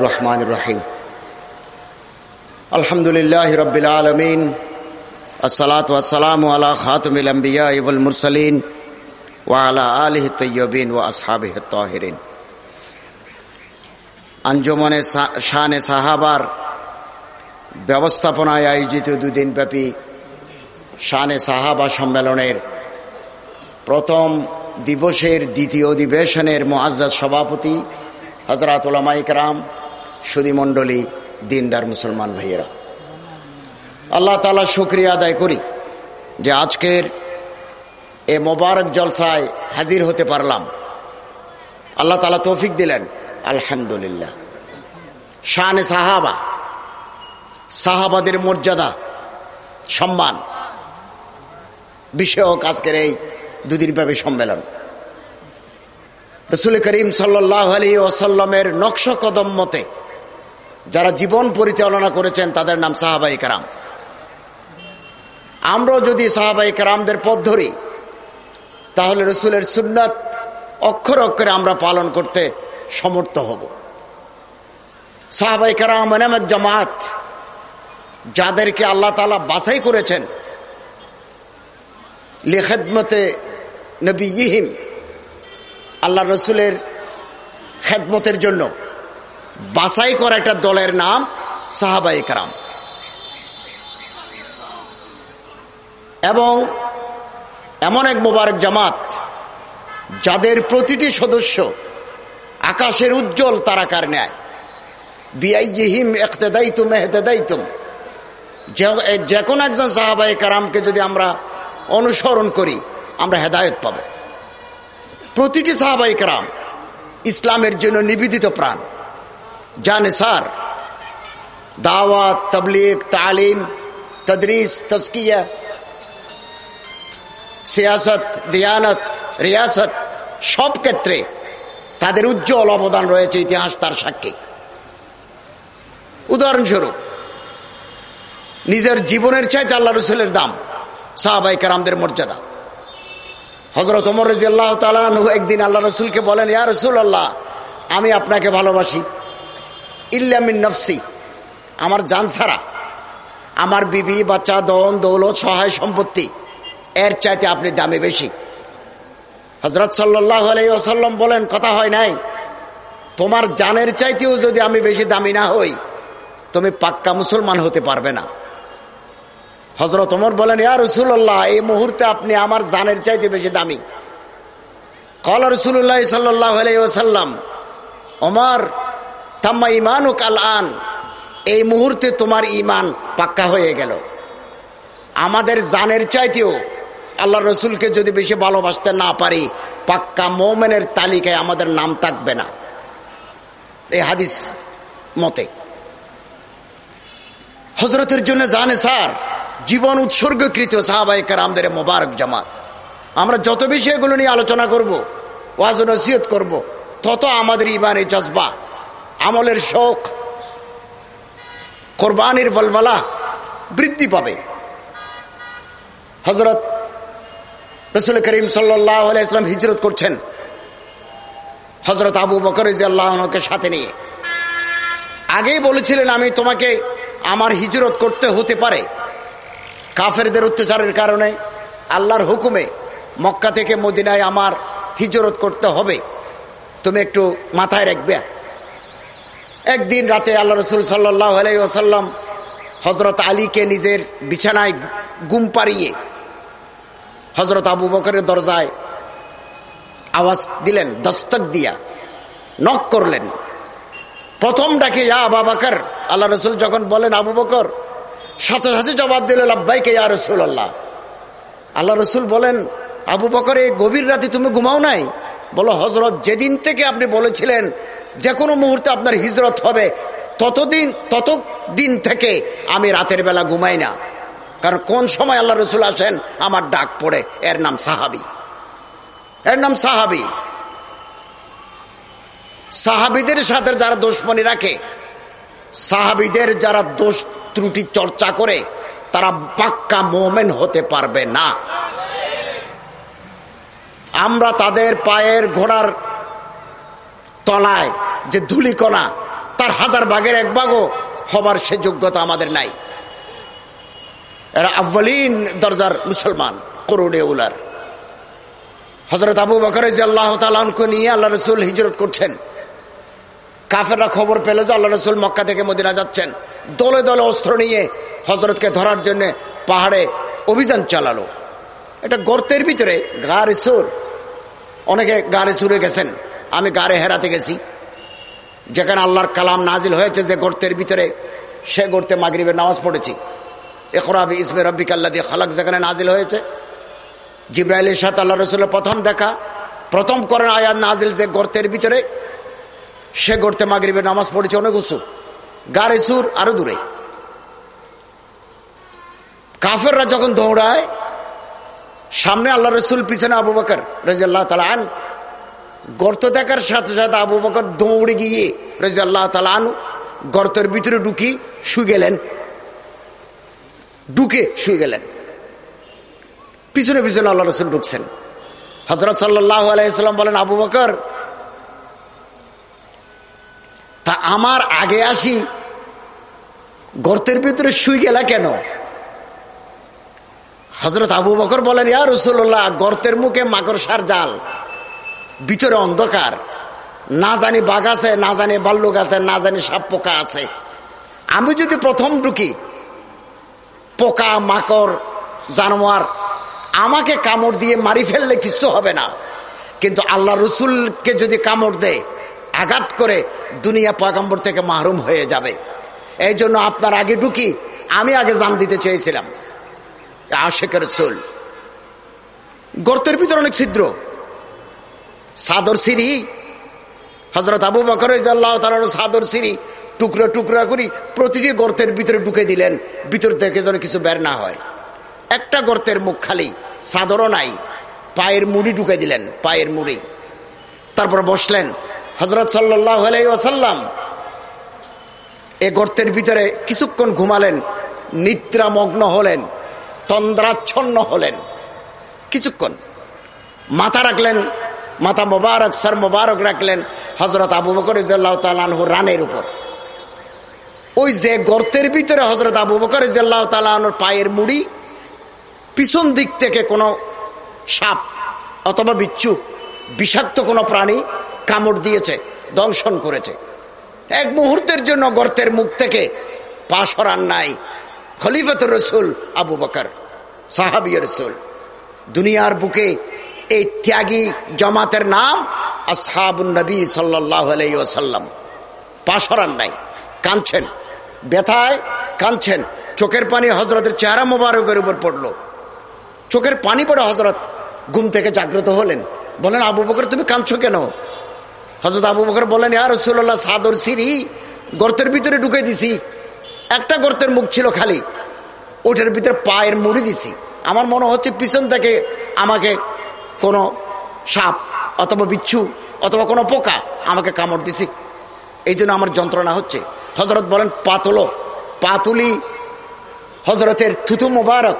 রহমান রহিম। আলহামদুলিল্লাহ রবিল আলমিন। আসসালাত ওয়াসালাম আলা খাতমিল ইবুল মুরসালিন ওয়ালা আলিহ তৈয়বিন ও আসহাবিহ তাহিরিন আঞ্জুমনে শানে সাহাবার ব্যবস্থাপনায় আয়োজিত দুদিনব্যাপী শানে সাহাবা সম্মেলনের প্রথম দিবসের দ্বিতীয় অধিবেশনের মোয়াজ্জাদ সভাপতি হজরত ওলামাইকরাম সুদীমণ্ডলী দিনদার মুসলমান ভাইয়েরা। আল্লাহ তালা শুক্রিয়া আদায় করি যে আজকের এ মোবারক জলসায় হাজির হতে পারলাম। আল্লাহ তালা তৌফিক দিলেন। আলহামদুলিল্লাহ। শানে সাহাবা, সাহাবাদের মর্যাদা, সম্মান, বিষয়ক আজকের এই দুদিনব্যাপী সম্মেলন। রসুল করিম সাল্লাহ আলী ওসাল্লামের নকশ কদম মতে যারা জীবন পরিচালনা করেছেন, তাদের নাম সাহাবাই কারাম। আমরাও যদি সাহাবাই কারামদের পথ ধরি, তাহলে রসুলের সুন্নাত অক্ষর অক্ষরে আমরা পালন করতে সমর্থ হব। সাহাবাই কারাম এনামের জামাত, যাদেরকে আল্লাহ তালা বাছাই করেছেন লেখেদমতে নবী ইহিম আল্লাহ রসুলের খেদমতের জন্য। বাছাই করা একটা দলের নাম সাহাবাই কারাম। এবং এমন এক মোবারক জামাত, যাদের প্রতিটি সদস্য আকাশের উজ্জ্বল তারাকার ন্যায়। বিআইহিম একতেদাইতুম এহতেদাইতুম যে কোনো একজন সাহাবাই কারামকে যদি আমরা অনুসরণ করি, আমরা হেদায়ত পাব। প্রতিটি সাহাবাই কারাম ইসলামের জন্য নিবেদিত প্রাণ। জানে সার দাওয়াত তবলিগ তালিম তদরিস তস্কিয়া সিয়াসত দিয়ানত রিয়াসত সব ক্ষেত্রে তাদের উজ্জ্বল অবদান রয়েছে ইতিহাস, তার সাক্ষী। উদাহরণস্বরূপ, নিজের জীবনের চাইতে আল্লাহ রসুলের দাম সাহাবাই কারামদের মর্যাদা। হজরত ওমর রাজি আল্লাহ তালু একদিন আল্লাহ রসুলকে বলেন, ইয়া রসুল আল্লাহ আমি আপনাকে ভালোবাসি। ইল্লামিন নফসি। আমার জান ছাড়া। আমার বিবি, বাচ্চা দন দৌলত, সহায় সম্পত্তি, এর চাইতে আপনি দামে বেশি। হজরত সাল্লাহ আলাইসাল্লাম বলেন, কথা হয় নাই। তোমার জানের চাইতেও যদি আমি বেশি দামি না হই, তুমি পাক্কা মুসলমান হতে পারবে না। হজরত ওমর বলেন, ইয়া রসুল্লাহ এই মুহূর্তে আপনি আমার জানের চাইতে বেশি দামি। কল রসুল্লাহ সাল্লাহ আলাইসাল্লাম ওমর তাম্মা ইমান ও কাল আন এই মুহূর্তে তোমার ইমান পাক্কা হয়ে গেল। আমাদের জানের চাইতেও আল্লাহ রসুলকে যদি বেশি ভালোবাসতে না পারি, পাক্কা মোমেনের তালিকায় আমাদের নাম থাকবে না। এই হাদিস মতে। হজরতের জন্য জানে স্যার, জীবন উৎসর্গকৃত সাহাবাই কারামদের মোবারক জামাত। আমরা যত বেশি এগুলো নিয়ে আলোচনা করব, ওয়াজ নসিহত করব, তত আমাদের ইমানের জজবা। আমলের শোক, কোরবানির বলবলা বৃদ্ধি পাবে। হজরত রসুল করিম সাল্লাহ ইসলাম হিজরত করছেন। হজরত আবু বকর আল্লাহকে সাথে নিয়ে। আগেই বলেছিলেন, আমি তোমাকে আমার হিজরত করতে হতে পারে। কাফেরদের অত্যাচারের কারণে আল্লাহর হুকুমে মক্কা থেকে মদিনায় আমার হিজরত করতে হবে। তুমি একটু মাথায় রাখবে। একদিন রাতে আল্লাহ রসুল সাল্লাহ আলাইসাল্লাম হজরত আলীকে নিজের বিছানায় গুম পাড়িয়ে হজরত আবু বকরের দরজায় আওয়াজ দিলেন, দস্তক দিয়া নক করলেন। প্রথম ডাকে, ইয়া আবা বাকর, আল্লাহ রসুল যখন বলেন, আবু বকর, সাথে সাথে জবাব দিল আব্বাইকে ইয়া রসুল আল্লাহ আল্লাহ রসুল বলেন, আবু বকর এই গভীর রাতে তুমি ঘুমাও নাই? বলো হজরত যেদিন থেকে আপনি বলেছিলেন যে কোনো মুহূর্তে আপনার হিজরত হবে। ততদিন তত দিন থেকে আমি রাতের বেলা ঘুমাই না। কারণ কোন সময় আল্লাহ রসুল আসেন, আমার ডাক পড়ে। এর নাম সাহাবি। এর নাম সাহাবি। সাহাবিদের সাথে যারা দোষমণি রাখে, সাহাবিদের যারা দোষ ত্রুটি চর্চা করে, তারা পাক্কা মোমেন হতে পারবে না। আমরা তাদের পায়ের ঘোড়ার তলায় যে ধুলিকণা, তার হাজার ভাগের এক ভাগও হবার সে যোগ্যতা আমাদের নাই। এরা আব্বালিন দরজার মুসলমান, করুণে উলার। হজরত আবু বকর আল্লাহ তালকে নিয়ে আল্লাহ রসুল হিজরত করছেন। কাফেররা খবর পেল যে আল্লাহ রসুল মক্কা থেকে মদিনা যাচ্ছেন। দলে দলে অস্ত্র নিয়ে হজরতকে ধরার জন্য পাহাড়ে অভিযান চালালো। এটা গর্তের ভিতরে গাড়ে সুর। অনেকে গাড়ে সুরে গেছেন। আমি গাড়ে হেরাতে গেছি। যেখানে আল্লাহর কালাম নাজিল হয়েছে যে গর্তের ভিতরে, সে গর্তে মাগরিবের নামাজ পড়েছি। এখরাবি ইসমে রব্বিক আল্লাহ দিয়ে খালাক, যেখানে নাজিল হয়েছে। জিব্রাইলের সাথে আল্লাহ রসুলের প্রথম দেখা, প্রথম করেন আয়াত নাজিল যে গর্তের ভিতরে, সে গর্তে মাগরিবের নামাজ পড়েছে অনেক উঁচু। গাড়ে সুর আরও দূরে। কাফেররা যখন দৌড়ায়, সামনে আল্লাহ রসুল, পিছনে আবু বকর রাজিয়াল্লাহ তালান গর্ত দেখার সাথে সাথে আবু বকর দৌড়ে গিয়ে রাজিয়াল্লাহ তালান গর্তের ভিতরে ঢুকি শুয়ে গেলেন। ঢুকে শুয়ে গেলেন। পিছনে পিছনে আল্লাহ রসুল ঢুকছেন। হজরত সাল্লাহ আলাইসাল্লাম বলেন, আবু বকর, তা আমার আগে আসি, গর্তের ভিতরে শুই গেলা কেন? হজরত আবু বকর বলেন, ইয়া রসুল্লাহ গর্তের মুখে মাকড়সার জাল। ভিতরে অন্ধকার। না জানি বাঘ আছে, না জানি বাল্লুক আছে, না জানি সাপ পোকা আছে। আমি যদি প্রথম ঢুকি, পোকা, মাকড়, জানোয়ার, আমাকে কামড় দিয়ে মারি ফেললে কিছু হবে না। কিন্তু আল্লাহ রসুলকে যদি কামড় দেয়, আঘাত করে দুনিয়া পয়গম্বর থেকে মাহরুম হয়ে যাবে। এই জন্য আপনার আগে ঢুকি, আমি আগে জান দিতে চেয়েছিলাম। আশেকের রসুল। গর্তের ভিতরে অনেক ছিদ্র। সাদর সিঁড়ি। হজরত আবু বকর সাদর সিঁড়ি টুকরো টুকরা করি প্রতিটি গর্তের ভিতরে ঢুকে দিলেন, ভিতর থেকে যেন কিছু বের না হয়। একটা গর্তের মুখ খালি, সাদরও নাই, পায়ের মুড়ি ঢুকে দিলেন, পায়ের মুড়ি। তারপর বসলেন হজরত সাল্লাহ ওসাল্লাম এ গর্তের ভিতরে কিছুক্ষণ ঘুমালেন, নিদ্রামগ্ন হলেন, তন্দ্রাচ্ছন্ন হলেন। কিছুক্ষণ মাথা রাখলেন মাথা মোবারক, সর মোবারক রাখলেন হজরত আবু বকর তালানহু রানের উপর। ওই যে গর্তের ভিতরে হজরত আবু বকর ইজাল্লাহ তালানোর পায়ের মুড়ি, পিছন দিক থেকে কোনো সাপ অথবা বিচ্ছু, বিষাক্ত কোনো প্রাণী কামড় দিয়েছে, দংশন করেছে। এক মুহূর্তের জন্য গর্তের মুখ থেকে পা সরান নাই খলিফত রসুল আবু বকর, সাহাবি রসুল। দুনিয়ার বুকে এই ত্যাগী জমাতের নাম আসহাবুন নবী সাল্লাহ আলাইসাল্লাম পা সরান নাই, কাঁদছেন, ব্যথায় কাঁদছেন। চোখের পানি হজরতের চেহারা মোবারকের উপর পড়ল। চোখের পানি পড়ে হজরত ঘুম থেকে জাগ্রত হলেন। বলেন, আবু বকর, তুমি কাঁদছো কেন? হজরত আবু বকর বলেন আর রসুল্লাহ সাদর সিরি গর্তের ভিতরে ঢুকে দিছি। একটা গর্তের মুখ ছিল খালি, ওটার ভিতরে পায়ের মুড়ি দিছি। আমার মনে হচ্ছে পিছন থেকে আমাকে কোনো সাপ অথবা বিচ্ছু অথবা কোনো পোকা আমাকে কামড় দিছি। এই জন্য আমার যন্ত্রণা হচ্ছে। হজরত বলেন পাতলো পাতুলি হজরতের থুতু মোবারক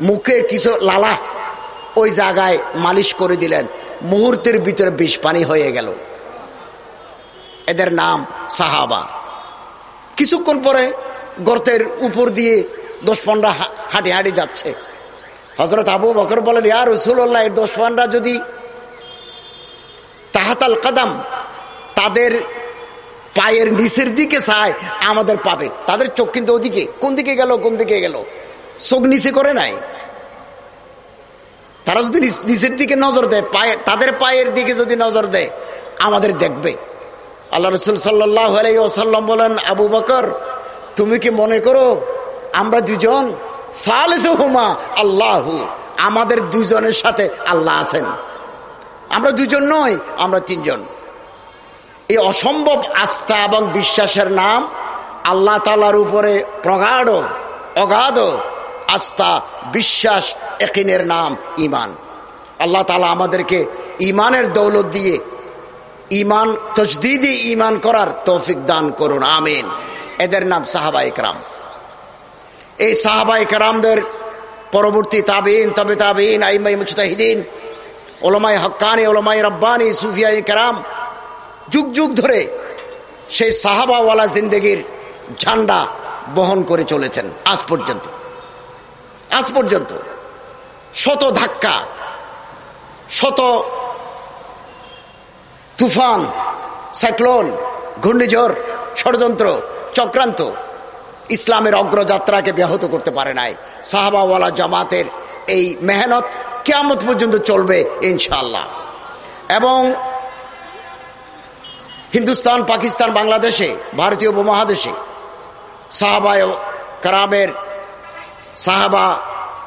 মুখের কিছু লালা ওই জায়গায় মালিশ করে দিলেন। মুহূর্তের ভিতরে বিষ পানি হয়ে গেল। এদের নাম সাহাবা। কিছুক্ষণ পরে গর্তের উপর দিয়ে দশ পনেরো হাঁটি হাঁটি যাচ্ছে। হজরত আবু বকর বলেন ইয়ার রসুল্লাহ এই দশ পনেরো যদি তাহাতাল কাদাম তাদের পায়ের নিচের দিকে চায়, আমাদের পাবে। তাদের চোখ কিন্তু ওদিকে। কোন দিকে গেল, কোন দিকে গেল? চোখ নিচে করে নাই। তারা যদি নিচের দিকে নজর দেয়, পায়ে তাদের পায়ের দিকে যদি নজর দেয়, আমাদের দেখবে। আল্লাহ রসুল সাল্লাহ আলাই ওসাল্লাম বলেন, আবু বকর, তুমি কি মনে করো, আমরা দুজন আল্লাহু। আমাদের দুজনের সাথে আল্লাহ আছেন। আমরা দুজন নই, আমরা তিনজন। এই অসম্ভব আস্থা এবং বিশ্বাসের নাম আল্লাহ তালার উপরে প্রগাঢ়, অগাধ আস্থা, বিশ্বাস, একিনের নাম ইমান আল্লাহ তালা আমাদেরকে ইমানের দৌলত দিয়ে ইমান তজদিদি ইমান করার তৌফিক দান করুন, আমিন। এদের নাম সাহাবা ইকরাম এই সাহাবা ইকরামদের পরবর্তী তাবিন তবে তাবিন আইমাই মুস্তাহিদিন ওলমাই হকানি ওলমাই রব্বানি সুফিয়া ইকরাম যুগ যুগ ধরে সেই সাহাবাওয়ালা জিন্দগির ঝান্ডা বহন করে চলেছেন আজ পর্যন্ত। আজ পর্যন্ত শত ধাক্কা, শত তুফান, সাইক্লোন, ঘূর্ণিঝড়, ষড়যন্ত্র, চক্রান্ত ইসলামের অগ্রযাত্রাকে ব্যাহত করতে পারে নাই। সাহাবাওয়ালা জামাতের এই মেহনত কেমত পর্যন্ত চলবে ইনশাল্লাহ এবং হিন্দুস্তান, পাকিস্তান, বাংলাদেশে, ভারতীয় উপমহাদেশে সাহাবায় কারামের, সাহাবা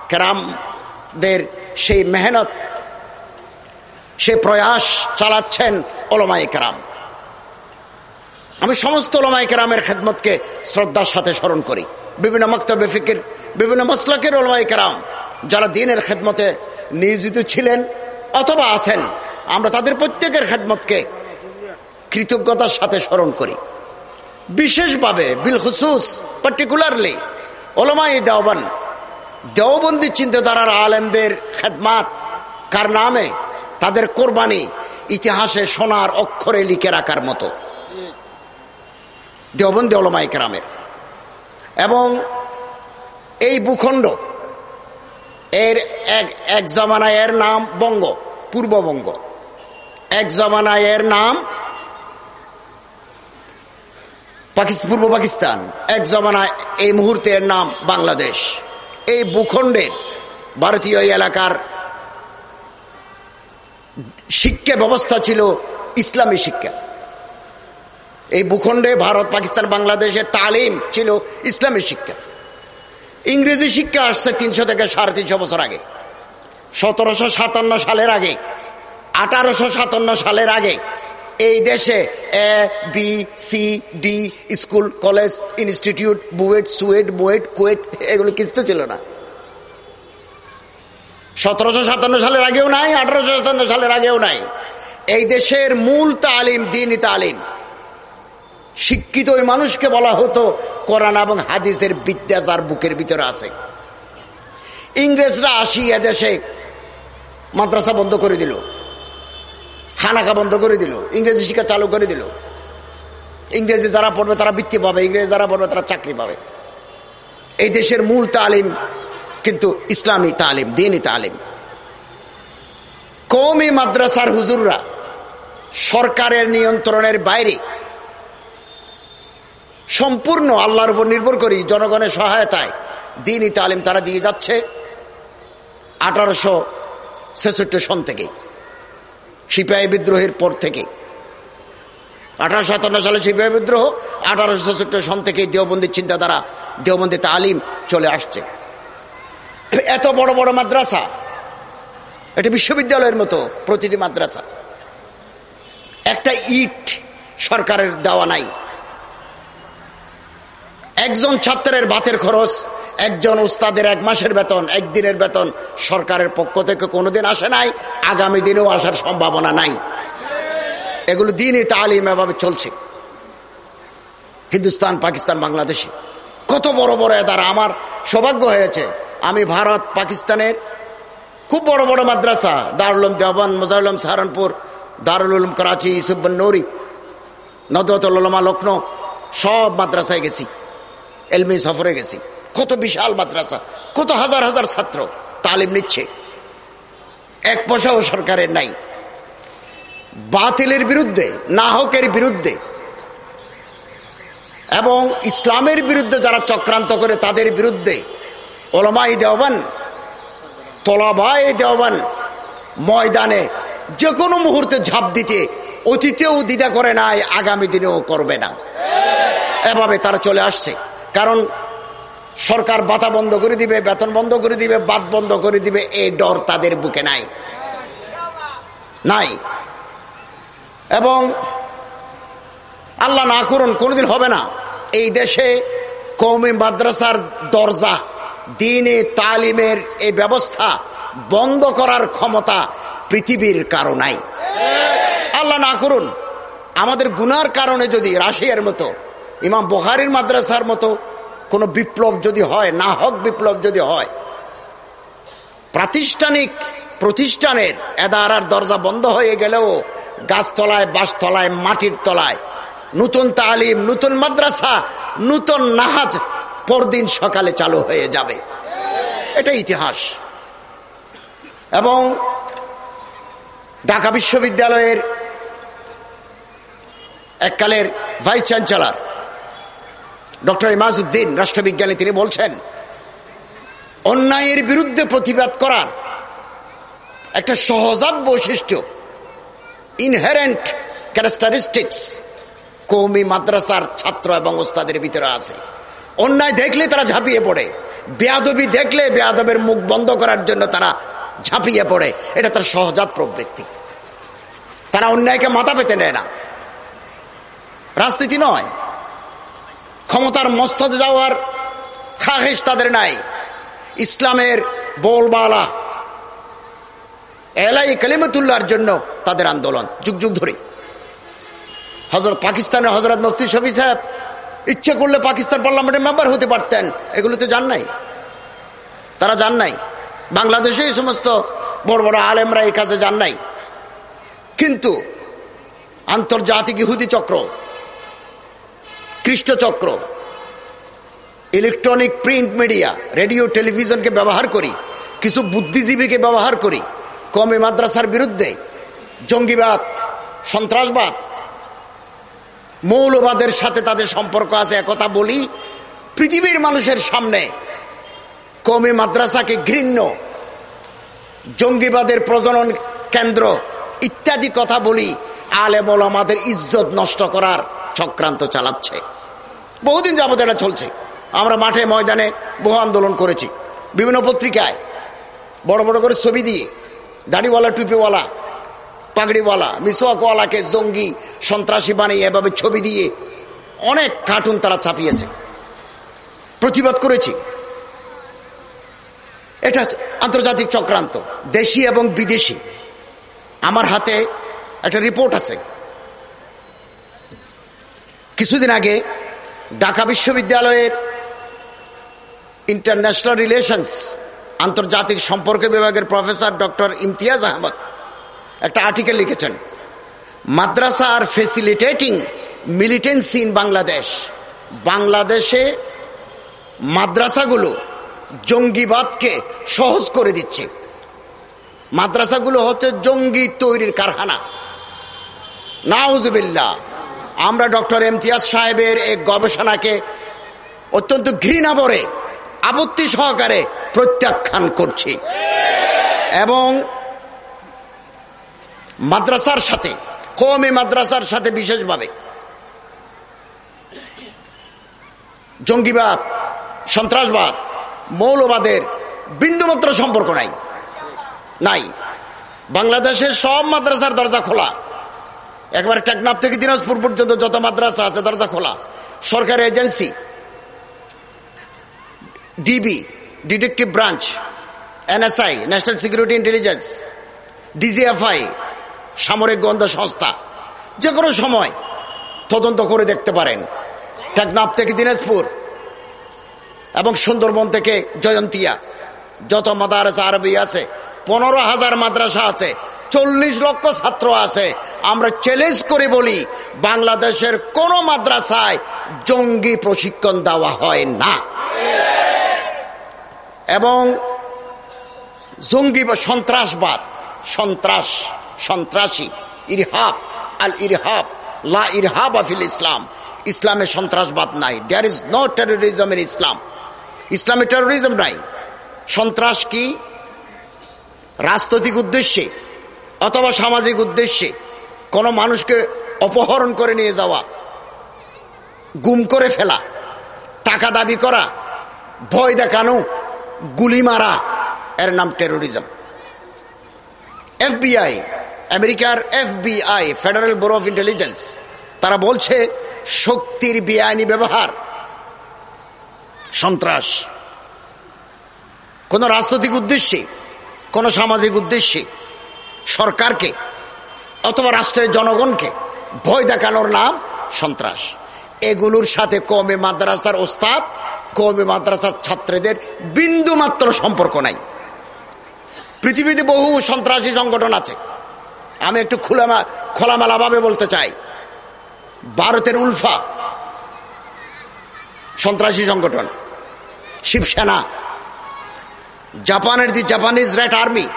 কারামদের সেই মেহনত, সে প্রয়াস চালাচ্ছেন ওলমাই কারাম। আমি সমস্ত ওলমাই কেরামের খেদমতকে শ্রদ্ধার সাথে স্মরণ করি। বিভিন্ন মক্তব্য ফিকির, বিভিন্ন মসলাকের ওলমাই কেরাম যারা দিনের খেদমতে নিয়োজিত ছিলেন অথবা আছেন, আমরা তাদের প্রত্যেকের খেদমতকে কৃতজ্ঞতার সাথে স্মরণ করি। বিশেষভাবে, বিল হুসুস পার্টিকুলারলি ওলমাই দেওবান দেওবন্দি চিন্তাধারার আলেমদের খেদমাত, কার নামে? তাদের কোরবানি ইতিহাসে সোনার অক্ষরে লিখে রাখার মতো। দেওবন্দি ওলমাই কেরামের। এবং এই ভূখণ্ড, এর এক এক জমানায় এর নাম বঙ্গ পূর্ববঙ্গ এক জমানায় এর নাম পূর্ব পাকিস্তান। এক জমানায় এই মুহূর্তে এর নাম বাংলাদেশ। এই ভূখণ্ডের ভারতীয় এলাকার শিক্ষা ব্যবস্থা ছিল ইসলামী শিক্ষা। এই ভূখণ্ডে ভারত, পাকিস্তান, বাংলাদেশের তালিম ছিল ইসলামী শিক্ষা। ইংরেজি শিক্ষা আসছে তিনশো থেকে সাড়ে তিনশো বছর আগে। সতেরোশো সাতান্ন সালের আগে, আঠারোশো সাতান্ন সালের আগে এই দেশে A, B, C, D school, college, institute, BUET, SUET, BUET, KUET, এগুলো কিছু ছিল না। সতেরোশো সাতান্ন সালের আগেও নাই, আঠারোশো সাতান্ন সালের আগেও নাই। এই দেশের মূল তালিম দিনই তালিম। শিক্ষিত ওই মানুষকে বলা হতো, কোরআন এবং হাদিসের বিদ্যা যার বুকের ভিতরে আছে। ইংরেজরা আসি এদেশে, মাদ্রাসা বন্ধ করে দিল খানাকা বন্ধ করে দিল, ইংরেজি শিক্ষা চালু করে দিল। ইংরেজি যারা পড়বে তারা বৃত্তি পাবে, ইংরেজি যারা পড়বে তারা চাকরি পাবে। এই দেশের মূল তালিম কিন্তু ইসলামী তালিম দিনই তালিম। কৌমি মাদ্রাসার হুজুররা সরকারের নিয়ন্ত্রণের বাইরে সম্পূর্ণ আল্লাহর উপর নির্ভর করি, জনগণের সহায়তায়। দিনই তালিম তারা দিয়ে যাচ্ছে আঠারোশো ছেষট্টি সন থেকে, সিপাহী বিদ্রোহের পর থেকে। আঠারোশো সাতান্ন সালে সিপাহী বিদ্রোহ, আঠারোশো ছেষট্টি সন থেকে দেওবন্দির চিন্তাধারা, দেওবন্দি তালিম চলে আসছে। এত বড় বড় মাদ্রাসা, এটা বিশ্ববিদ্যালয়ের মতো প্রতিটি মাদ্রাসা। একটা ইট সরকারের দেওয়া নাই। একজন ছাত্রের ভাতের খরচ, একজন উস্তাদের এক মাসের বেতন, একদিনের বেতন সরকারের পক্ষ থেকে কোনোদিন আসে নাই, আগামী দিনেও আসার সম্ভাবনা নাই। এগুলো দিনই তালিম এভাবে চলছে। হিন্দুস্তান, পাকিস্তান, বাংলাদেশে। কত বড় বড় এদারা আমার সৌভাগ্য হয়েছে। আমি ভারত, পাকিস্তানের খুব বড় বড় মাদ্রাসা, দারুল দেওয়ান মজারুলম সাহারানপুর, দারুল করাচি ইসুব্বন নৌরি নদতলমা লক্ষ্ণৌ, সব মাদ্রাসায় গেছি। এলমি সফরে গেছি। কত বিশাল মাদ্রাসা, কত হাজার হাজার ছাত্র তালিম নিচ্ছে। এক পয়সাও সরকারের নাই। বাতিলের বিরুদ্ধে, নাহকের বিরুদ্ধে এবং ইসলামের বিরুদ্ধে যারা চক্রান্ত করে তাদের বিরুদ্ধে ওলমাই দেওয়ান তলাবাই দেওয়ান ময়দানে যে কোনো মুহূর্তে ঝাঁপ দিতে অতীতেও দ্বিধা করে নাই, আগামী দিনেও করবে না। এভাবে তারা চলে আসছে। কারণ সরকার বাতা বন্ধ করে দিবে, বেতন বন্ধ করে দিবে, বাদ বন্ধ করে দিবে, এই ডর তাদের বুকে নাই। নাই। এবং আল্লাহ না করুন, কোনোদিন হবে না। এই দেশে কৌমি মাদ্রাসার দরজা, দিনে তালিমের এই ব্যবস্থা বন্ধ করার ক্ষমতা পৃথিবীর কারও নাই। আল্লাহ না করুন, আমাদের গুনার কারণে যদি রাশিয়ার মতো ইমাম বহারির মাদ্রাসার মতো কোনো বিপ্লব যদি হয় না হক বিপ্লব যদি হয়, প্রাতিষ্ঠানিক প্রতিষ্ঠানের এদারার দরজা বন্ধ হয়ে গেলেও গাছতলায়, বাসতলায়, মাটির তলায় নতুন তালিম, নতুন মাদ্রাসা, নতুন নাহাজ পরদিন সকালে চালু হয়ে যাবে। এটা ইতিহাস। এবং ঢাকা বিশ্ববিদ্যালয়ের এককালের ভাইস চ্যান্সেলর ডক্টর ইমাজউদ্দিন, রাষ্ট্রবিজ্ঞানী, তিনি বলছেন, অন্যায়ের বিরুদ্ধে প্রতিবাদ করার একটা সহজাত বৈশিষ্ট্য ইনহেরেন্ট ক্যারেক্টারিস্টিক্স কৌমি মাদ্রাসার ছাত্র এবং ওস্তাদের ভিতরে আছে। অন্যায় দেখলে তারা ঝাঁপিয়ে পড়ে, বেয়াদবি দেখলে বেয়াদবের মুখ বন্ধ করার জন্য তারা ঝাঁপিয়ে পড়ে, এটা তার সহজাত প্রবৃত্তি। তারা অন্যায়কে মাথা পেতে নেয় না। রাজনীতি নয় ক্ষমতার মস্তদ যাওয়ার খাহেস তাদের নাই। ইসলামের বোলবালা। এলাই কালিমতুল্লাহর জন্য তাদের আন্দোলন। যুগ যুগ ধরে। হজরত পাকিস্তানের হজরত মুফতি শফি সাহেব, ইচ্ছে করলে পাকিস্তান পার্লামেন্টের মেম্বার হতে পারতেন। এগুলোতে যান নাই। তারা যান নাই। বাংলাদেশে এই সমস্ত বড় বড় আলেমরা এই কাজে যান নাই। কিন্তু আন্তর্জাতিক ইহুদি চক্র খ্রিস্টচক্র ইলেকট্রনিক প্রিন্ট মিডিয়া রেডিও টেলিভিশনকে ব্যবহার করি, কিছু বুদ্ধিজীবীকে ব্যবহার করি, কমে মাদ্রাসার বিরুদ্ধে, জঙ্গিবাদ, সন্ত্রাসবাদ, মৌলবাদের সাথে তাদের সম্পর্ক আছে, একথা বলি, পৃথিবীর মানুষের সামনে কমে মাদ্রাসাকে ঘৃণ্য, জঙ্গিবাদের প্রজনন কেন্দ্র ইত্যাদি কথা বলি, আলেমল আমাদের ইজ্জত নষ্ট করার চক্রান্ত চালাচ্ছে। বহুদিন যাবত এটা চলছে। আমরা মাঠে ময়দানে বহু আন্দোলন করেছি। বিভিন্ন পত্রিকায়। বড় বড় করে ছবি দিয়ে। দাড়িওয়ালা, টুপিওয়ালা, পাগড়িওয়ালা, মিসওয়াকওয়ালাকে জঙ্গি, সন্ত্রাসী বানিয়ে এভাবে ছবি দিয়ে অনেক কার্টুন তারা ছাপিয়েছে। প্রতিবাদ করেছি। এটা আন্তর্জাতিক চক্রান্ত। দেশি এবং বিদেশি। আমার হাতে একটা রিপোর্ট আছে। কিছুদিন আগে ঢাকা বিশ্ববিদ্যালয়ের ইন্টারন্যাশনাল রিলেশনস আন্তর্জাতিক সম্পর্ক বিভাগের প্রফেসর ডক্টর ইমতিয়াজ আহমদ একটা আর্টিকেল লিখেছেন, মাদ্রাসা আর ফেসিলিটেটিং মিলিটেন্সি ইন বাংলাদেশ। বাংলাদেশে মাদ্রাসাগুলো জঙ্গিবাদকে সহজ করে দিচ্ছে। মাদ্রাসাগুলো হচ্ছে জঙ্গি তৈরির কারখানা। নাউজবিল্লা আমরা ডক্টর এমতিয়াজ সাহেবের এই গবেষণাকে অত্যন্ত ঘৃণা ভরে আপত্তি সহকারে প্রত্যাখ্যান করছি। এবং মাদ্রাসার সাথে কমে মাদ্রাসার সাথে বিশেষভাবে জঙ্গিবাদ, সন্ত্রাসবাদ, মৌলবাদের বিন্দুমাত্র সম্পর্ক নাই। নাই। বাংলাদেশের সব মাদ্রাসার দরজা খোলা। একবার টেকনাফ থেকে দিনাজপুর পর্যন্ত যত মাদ্রাসা আছে, দরজা খোলা। সরকারি agency, DB, detective branch, NSI, national security intelligence, DGFI, সামরিক গোয়েন্দা সংস্থা যে কোনো সময় তদন্ত করে দেখতে পারেন। টেকনাফ থেকে দিনাজপুর এবং সুন্দরবন থেকে জয়ন্তিয়া, যত মাদারসা আরবি আছে, পনেরো হাজার মাদ্রাসা আছে চল্লিশ লক্ষ ছাত্র আছে। আমরা চ্যালেঞ্জ করে বলি, বাংলাদেশের কোন মাদ্রাসায় জঙ্গি প্রশিক্ষণ দেওয়া হয় না। এবং জঙ্গি বা সন্ত্রাসবাদ, সন্ত্রাস, সন্ত্রাসী, ইরহাব, আল ইরহাব, লা ইরহাব আফিল ইসলাম। ইসলামে সন্ত্রাসবাদ নাই। There is no terrorism in Islam ইসলামে টেরোরিজম নাই। সন্ত্রাস কি? রাজনৈতিক উদ্দেশ্যে। অথবা সামাজিক উদ্দেশ্যে কোনো মানুষকে অপহরণ করে নিয়ে যাওয়া, গুম করে ফেলা, টাকা দাবি করা, ভয় দেখানো, গুলি মারা, এর নাম টেরোরিজম এফবিআই, আমেরিকার FBI federal bureau of intelligence তারা বলছে শক্তির বেআইনি ব্যবহার, সন্ত্রাস। কোন রাজনৈতিক উদ্দেশ্যে, কোন সামাজিক উদ্দেশ্যে সরকারকে অথবা রাষ্ট্রের জনগণকে ভয় দেখানোর নাম সন্ত্রাস। এগুলোর সাথে কমে মাদ্রাসার ওস্তাদ কমে মাদ্রাসার ছাত্রদের বিন্দু মাত্র সম্পর্ক নাই। পৃথিবীতে বহু সন্ত্রাসী সংগঠন আছে। আমি একটু খোলামা, খোলামেলাভাবে বলতে চাই। ভারতের উলফা সন্ত্রাসী সংগঠন, শিবসেনা, জাপানের দি জাপানিজ রেড আর্মি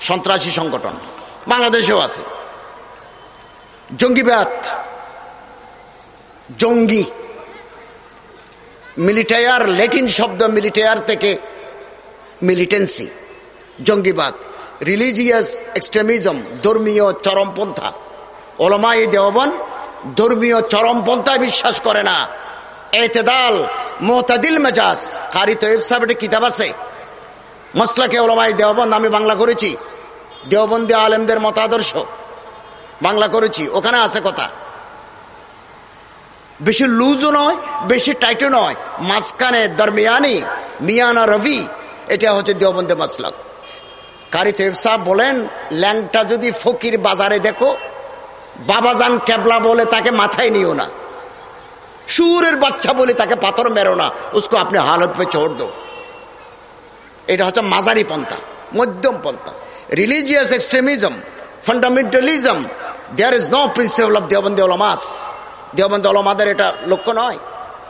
সন্ত্রাসী সংগঠন। বাংলাদেশেও আছে। জঙ্গিবাদ, জঙ্গি, মিলিটায়ার, লেটিন শব্দ মিলিটায়ার থেকে মিলিটেন্সি, জঙ্গিবাদ, রিলিজিয়াস এক্সট্রিমিজম, ধর্মীয় চরমপন্থা ওলমাই দেওবন ধর্মীয় চরমপন্থায় বিশ্বাস করে না। এতেদাল, মোতাদিল মেজাজ কারি সাহেব কিতাব আছে। মসলাকে ওলমাই দেওবন্দ আমি বাংলা করেছি। দেওবন্দি আলেমদের মতাদর্শ বাংলা করেছি। ওখানে আছে কথা। বেশি লুজও নয়, বেশি টাইটও নয়। মাঝখানে দরমিয়ানি, মিয়ানা রবি, এটা হচ্ছে দেওবন্দে মাসলাক কারি তৈব সাহেব বলেন, ল্যাংটা যদি ফকির বাজারে দেখো বাবাজান কেবলা বলে তাকে মাথায় নিও না। সুরের বাচ্চা বলে তাকে পাথর মেরো না। উসকো আপনি হালত পে চোর দো। এটা হচ্ছে মাঝারি পন্থা, মধ্যম পন্থা। Religious extremism fundamentalism there is no principal of দেওবন্দে ওলামাস দেওবন্দে ওলামাদের এটা লক্ষ্য নয়।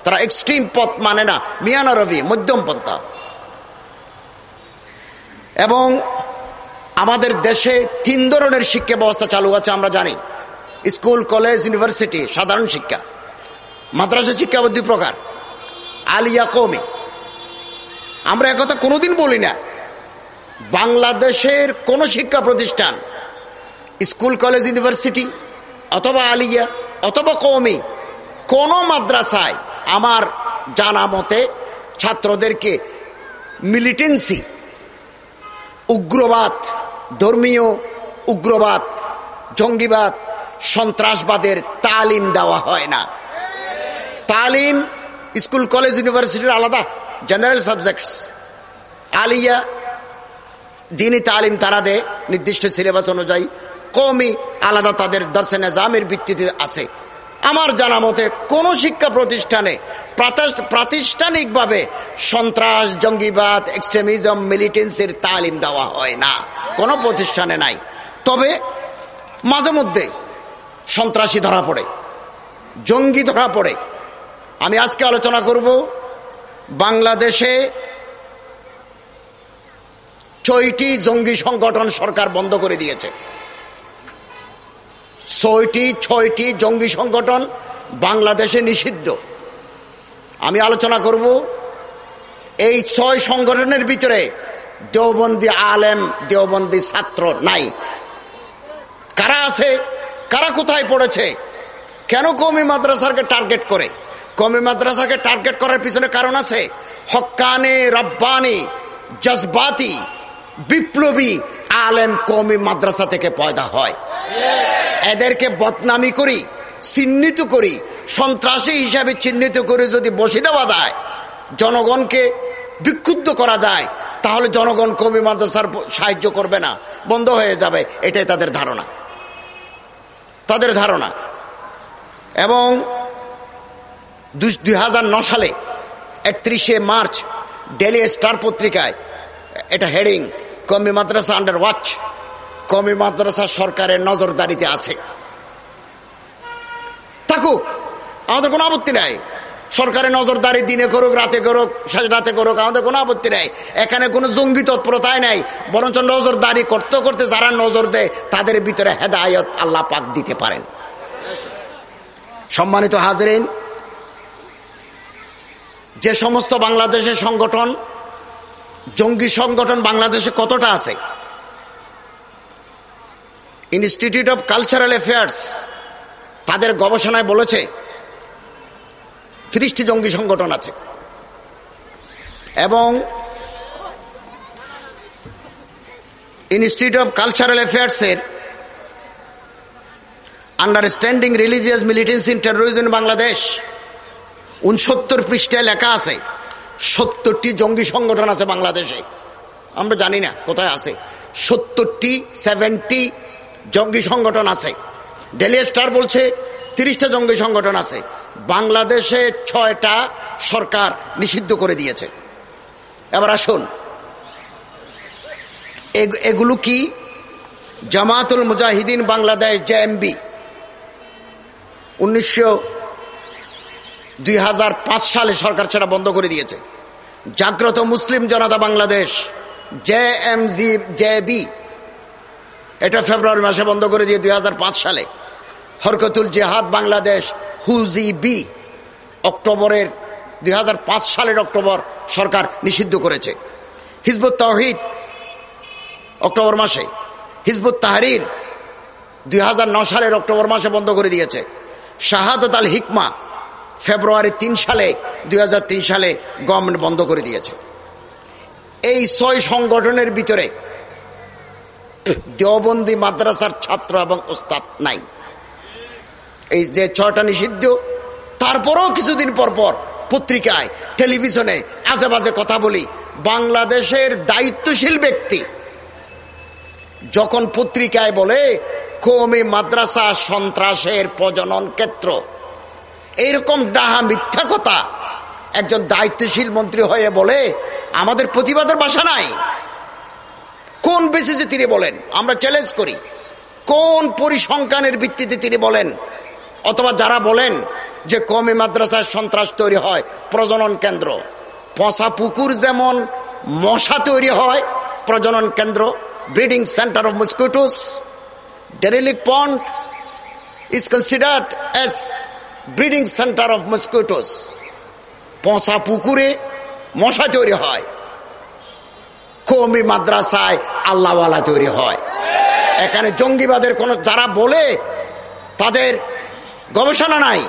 তারা এক্সট্রিম পথ মানে না মিয়ানা রবি মধ্যম পন্থা। এবং আমাদের দেশে তিন ধরনের শিক্ষা ব্যবস্থা চালু আছে, আমরা জানি। স্কুল, কলেজ, ইউনিভার্সিটি, সাধারণ শিক্ষা। মাদ্রাসা শিক্ষা দুই প্রকার। আলিয়া কৌমি আমরা একথা কোনোদিন বলি না। বাংলাদেশের কোন শিক্ষা প্রতিষ্ঠান, স্কুল, কলেজ, ইউনিভার্সিটি অথবা আলিয়া অথবা কৌমি কোন মাদ্রাসায় আমার জানা মতে ছাত্রদেরকে মিলিটেন্সি উগ্রবাদ, ধর্মীয় উগ্রবাদ, জঙ্গিবাদ, সন্ত্রাসবাদের তালিম দেওয়া হয় না। তালিম স্কুল, কলেজ, ইউনিভার্সিটির আলাদা। জেনারেল সাবজেক্টস আলিয়া দিনই তালিম তারা দেয়, নির্দিষ্ট সিলেবাস অনুযায়ী। কমই আলাদা তাদের দর্শন জামের ভিত্তিতে আছে। আমার জানা মতে কোন শিক্ষা প্রতিষ্ঠানে প্রাতিষ্ঠানিকভাবে সন্ত্রাস, জঙ্গিবাদ এক্সট্রিমিজম মিলিটেন্সির তালিম দেওয়া হয় না। কোনো প্রতিষ্ঠানে নাই। তবে মাঝে মধ্যে সন্ত্রাসী ধরা পড়ে, জঙ্গি ধরা পড়ে। আমি আজকে আলোচনা করব বাংলাদেশে ছয়টি জঙ্গি সংগঠন সরকার বন্ধ করে দিয়েছে। ছয়টি ছয়টি জঙ্গি সংগঠন বাংলাদেশে নিষিদ্ধ। আমি আলোচনা করব এই ছয় সংগঠনের ভিতরে দেওবন্দি আলেম, দেওবন্দি ছাত্র নাই। কারা আছে? কারা কোথায় পড়েছে? কেন কমি মাদ্রাসাকে টার্গেট করে? কমি মাদ্রাসাকে টার্গেট করার পিছনে কারণ আছে। হকানে, রব্বানি, জজবাতি, বিপ্লবী আলেম কমি মাদ্রাসা থেকে পয়দা হয়। এদেরকে বদনামি করি, চিহ্নিত করি, সন্ত্রাসী হিসাবে চিহ্নিত করে যদি বসে দেওয়া যায়, জনগণকে বিক্ষুব্ধ করা যায়, তাহলে জনগণ কবি মাদ্রাসার সাহায্য করবে না, বন্ধ হয়ে যাবে, এটাই তাদের ধারণা। তাদের ধারণা। এবং দুই সালে, একত্রিশে মার্চ ডেলি স্টার পত্রিকায় এটা হেডিং কমি মাদ্রাসা আন্ডার ওয়াচ কমি মাদ্রাসা সরকারের নজরদারিতে আছে। থাকুক, আমাদের কোনো আপত্তি নাই। সরকারের নজরদারি দিনে করুক, রাতে করুক রাতে করুক, আমাদের কোনো আপত্তি নাই। এখানে কোনো জঙ্গি তৎপরতায় নাই, বরঞ্চ নজরদারি করতে করতে যারা নজর দেয়, তাদের ভিতরে হেদায়ত আল্লাহ পাক দিতে পারেন। সম্মানিত হাজরিন যে সমস্ত বাংলাদেশের সংগঠন, জঙ্গি সংগঠন বাংলাদেশে কতটা আছে? ইনস্টিটিউট অফ কালচারাল অ্যাফেয়ার্স তাদের গবেষণায় বলেছে, ত্রিশটি জঙ্গি সংগঠন আছে। এবং institute of cultural অ্যাফেয়ার্সের understanding religious militance in terrorism Bangladesh উনসত্তর পৃষ্ঠায় লেখা আছে, সত্তরটি জঙ্গি সংগঠন আছে বাংলাদেশে। আমরা জানি না কোথায় আছে। সত্তরটি সেভেন্টি জঙ্গি সংগঠন আছে। ডেলি স্টার বলছে, তিরিশটা জঙ্গি সংগঠন আছে। বাংলাদেশে ছয়টা সরকার নিষিদ্ধ করে দিয়েছে। এবার আসুন। এগুলো কি? জামাতুল মুজাহিদিন বাংলাদেশ জেএমবি উনিশশো দুই হাজার পাঁচ সালে সরকার সেটা বন্ধ করে দিয়েছে। Jagrata Muslim Janata Bangladesh, J M G, J B, এটা ফেব্রুয়ারি মাসে বন্ধ করে দিয়ে দুই সালে। হরকতুল জেহাদ বাংলাদেশ, হুজি বি, অক্টোবরের দুই সালের অক্টোবর সরকার নিষিদ্ধ করেছে। হিজবুত তহিদ, অক্টোবর মাসে। হিজবুত তাহারির, দুই সালের অক্টোবর মাসে বন্ধ করে দিয়েছে। শাহাদত আল হিকমা ফেব্রুয়ারি তিন সালে, দুই হাজার তিন সালে গভর্নমেন্ট বন্ধ করে দিয়েছে। এই ছয় সংগঠনের ভিতরে দেওবন্দি মাদ্রাসার ছাত্র এবং ওস্তাদ নাই। এই যে ছয়টা নিষিদ্ধ, তারপরেও কিছুদিন পর পর পত্রিকায়, টেলিভিশনে আজেবাজে কথা বলি, বাংলাদেশের দায়িত্বশীল ব্যক্তি যখন পত্রিকায় বলে কৌমি মাদ্রাসা সন্ত্রাসের প্রজনন ক্ষেত্র এইরকম ডাহা মিথ্যা কথা একজন দায়িত্বশীল মন্ত্রী হয়ে বলে, আমাদের প্রতিবাদের বাসা নাই। কোন বেসিসে তিনি বলেন? আমরা চ্যালেঞ্জ করি। কোন পরিসংখ্যানের ভিত্তিতে তিনি বলেন? অথবা যারা বলেন যে কমি মাদ্রাসায় সন্ত্রাস তৈরি হয়, প্রজনন কেন্দ্র। পশা পুকুর যেমন মশা তৈরি হয়, প্রজনন কেন্দ্র। Breeding centre of mosquitoes derelict pond is considered as breeding centre of mosquitoes. পশা পুকুরে মশা তৈরি হয়। কমি মাদ্রাসায় আল্লাহওয়ালা তৈরি হয়। এখানে জঙ্গিবাদের কোন যারা বলে, তাদের গবেষণা নাই।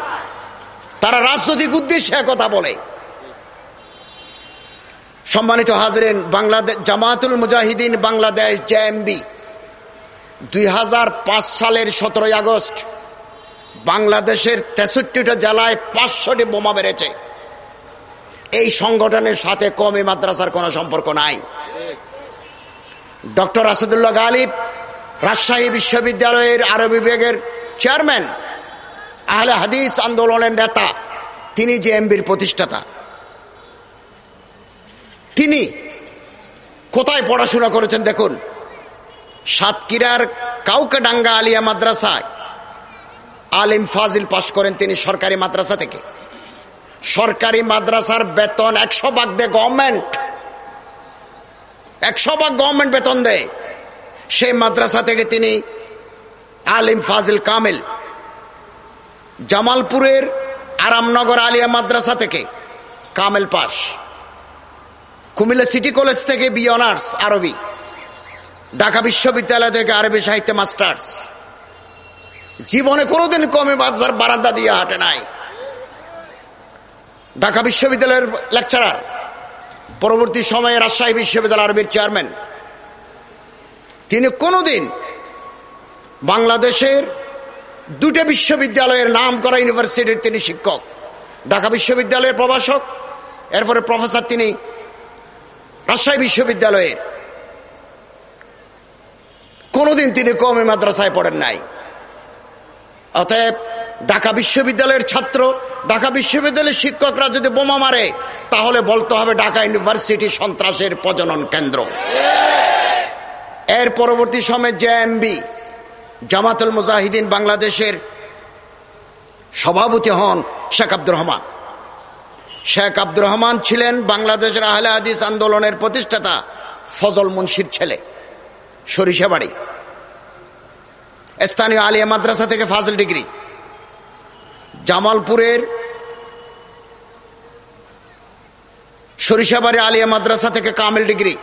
তারা রাজনৈতিক উদ্দেশ্যে কথা বলে। সম্মানিত হাজরেন বাংলাদেশ জামাতুল মুজাহিদিন বাংলাদেশ জেএমবি দুই হাজার পাঁচ সালের সতেরোই আগস্ট বাংলাদেশের তেষট্টিটা জেলায় পাঁচশোটি বোমা বেড়েছে এই সংগঠনের সাথে কমে মাদ্রাসার কোনো সম্পর্ক নাই। ডক্টর আসাদুল্লাহ গালিব, রাজশাহী বিশ্ববিদ্যালয়ের আরবি বিভাগের চেয়ারম্যান, আহলে হাদিস আন্দোলনের নেতা, তিনি যে এমবির প্রতিষ্ঠাতা। তিনি কোথায় পড়াশোনা করেছেন দেখুন? সাতক্ষীরার কাউকে ডাঙ্গা আলিয়া মাদ্রাসায়। আলিম ফাজিল পাশ করেন তিনি সরকারি মাদ্রাসা থেকে। সরকারি মাদ্রাসার বেতন একশো ভাগ দেয় গভর্নমেন্ট একশো ভাগ গভর্নমেন্ট বেতন দেয়। সেই মাদ্রাসা থেকে তিনি আলিম ফাজিল কামেল। জামালপুরের আরামনগর আলিয়া মাদ্রাসা থেকে কামেল পাস কুমিল্লা সিটি কলেজ থেকে বি অনার্স আরবি। ঢাকা বিশ্ববিদ্যালয় থেকে আরবি সাহিত্যে মাস্টার্স। জীবনে কোনোদিন কমে মাদ্রাসার বারান্দা দিয়ে হাঁটে নাই। ঢাকা বিশ্ববিদ্যালয়ের লেকচারার পরবর্তী সময়ে রাজশাহী বিশ্ববিদ্যালয় আরবির চেয়ারম্যান তিনি কোনোদিন বাংলাদেশের দুটো বিশ্ববিদ্যালয়ের নাম করা ইউনিভার্সিটির তিনি শিক্ষক, ঢাকা বিশ্ববিদ্যালয়ের প্রভাষক, এরপরে প্রফেসর তিনি রাজশাহী বিশ্ববিদ্যালয়ের। কোনোদিন তিনি কমে মাদ্রাসায় পড়েন নাই। অতএব ঢাকা বিশ্ববিদ্যালয়ের ছাত্র, ঢাকা বিশ্ববিদ্যালয়ের শিক্ষকরা যদি বোমা মারে, তাহলে বলতে হবে ঢাকা ইউনিভার্সিটি সন্ত্রাসের প্রজনন কেন্দ্র। এর পরবর্তী সময়ে জেএমবি জামাতুল মুজাহিদিন বাংলাদেশের সভাপতি হন শেখ আব্দুর রহমান। শেখ আব্দুর রহমান ছিলেন বাংলাদেশের আহলে হাদিস আন্দোলনের প্রতিষ্ঠাতা ফজল মুন্সির ছেলে, সরিষাবাড়ি। স্থানীয় আলিয়া মাদ্রাসা থেকে ফাজল ডিগ্রি। জামালপুরের সরিষাবাড়ি আলিয়া মাদ্রাসা থেকে কামিল ডিগ্রি।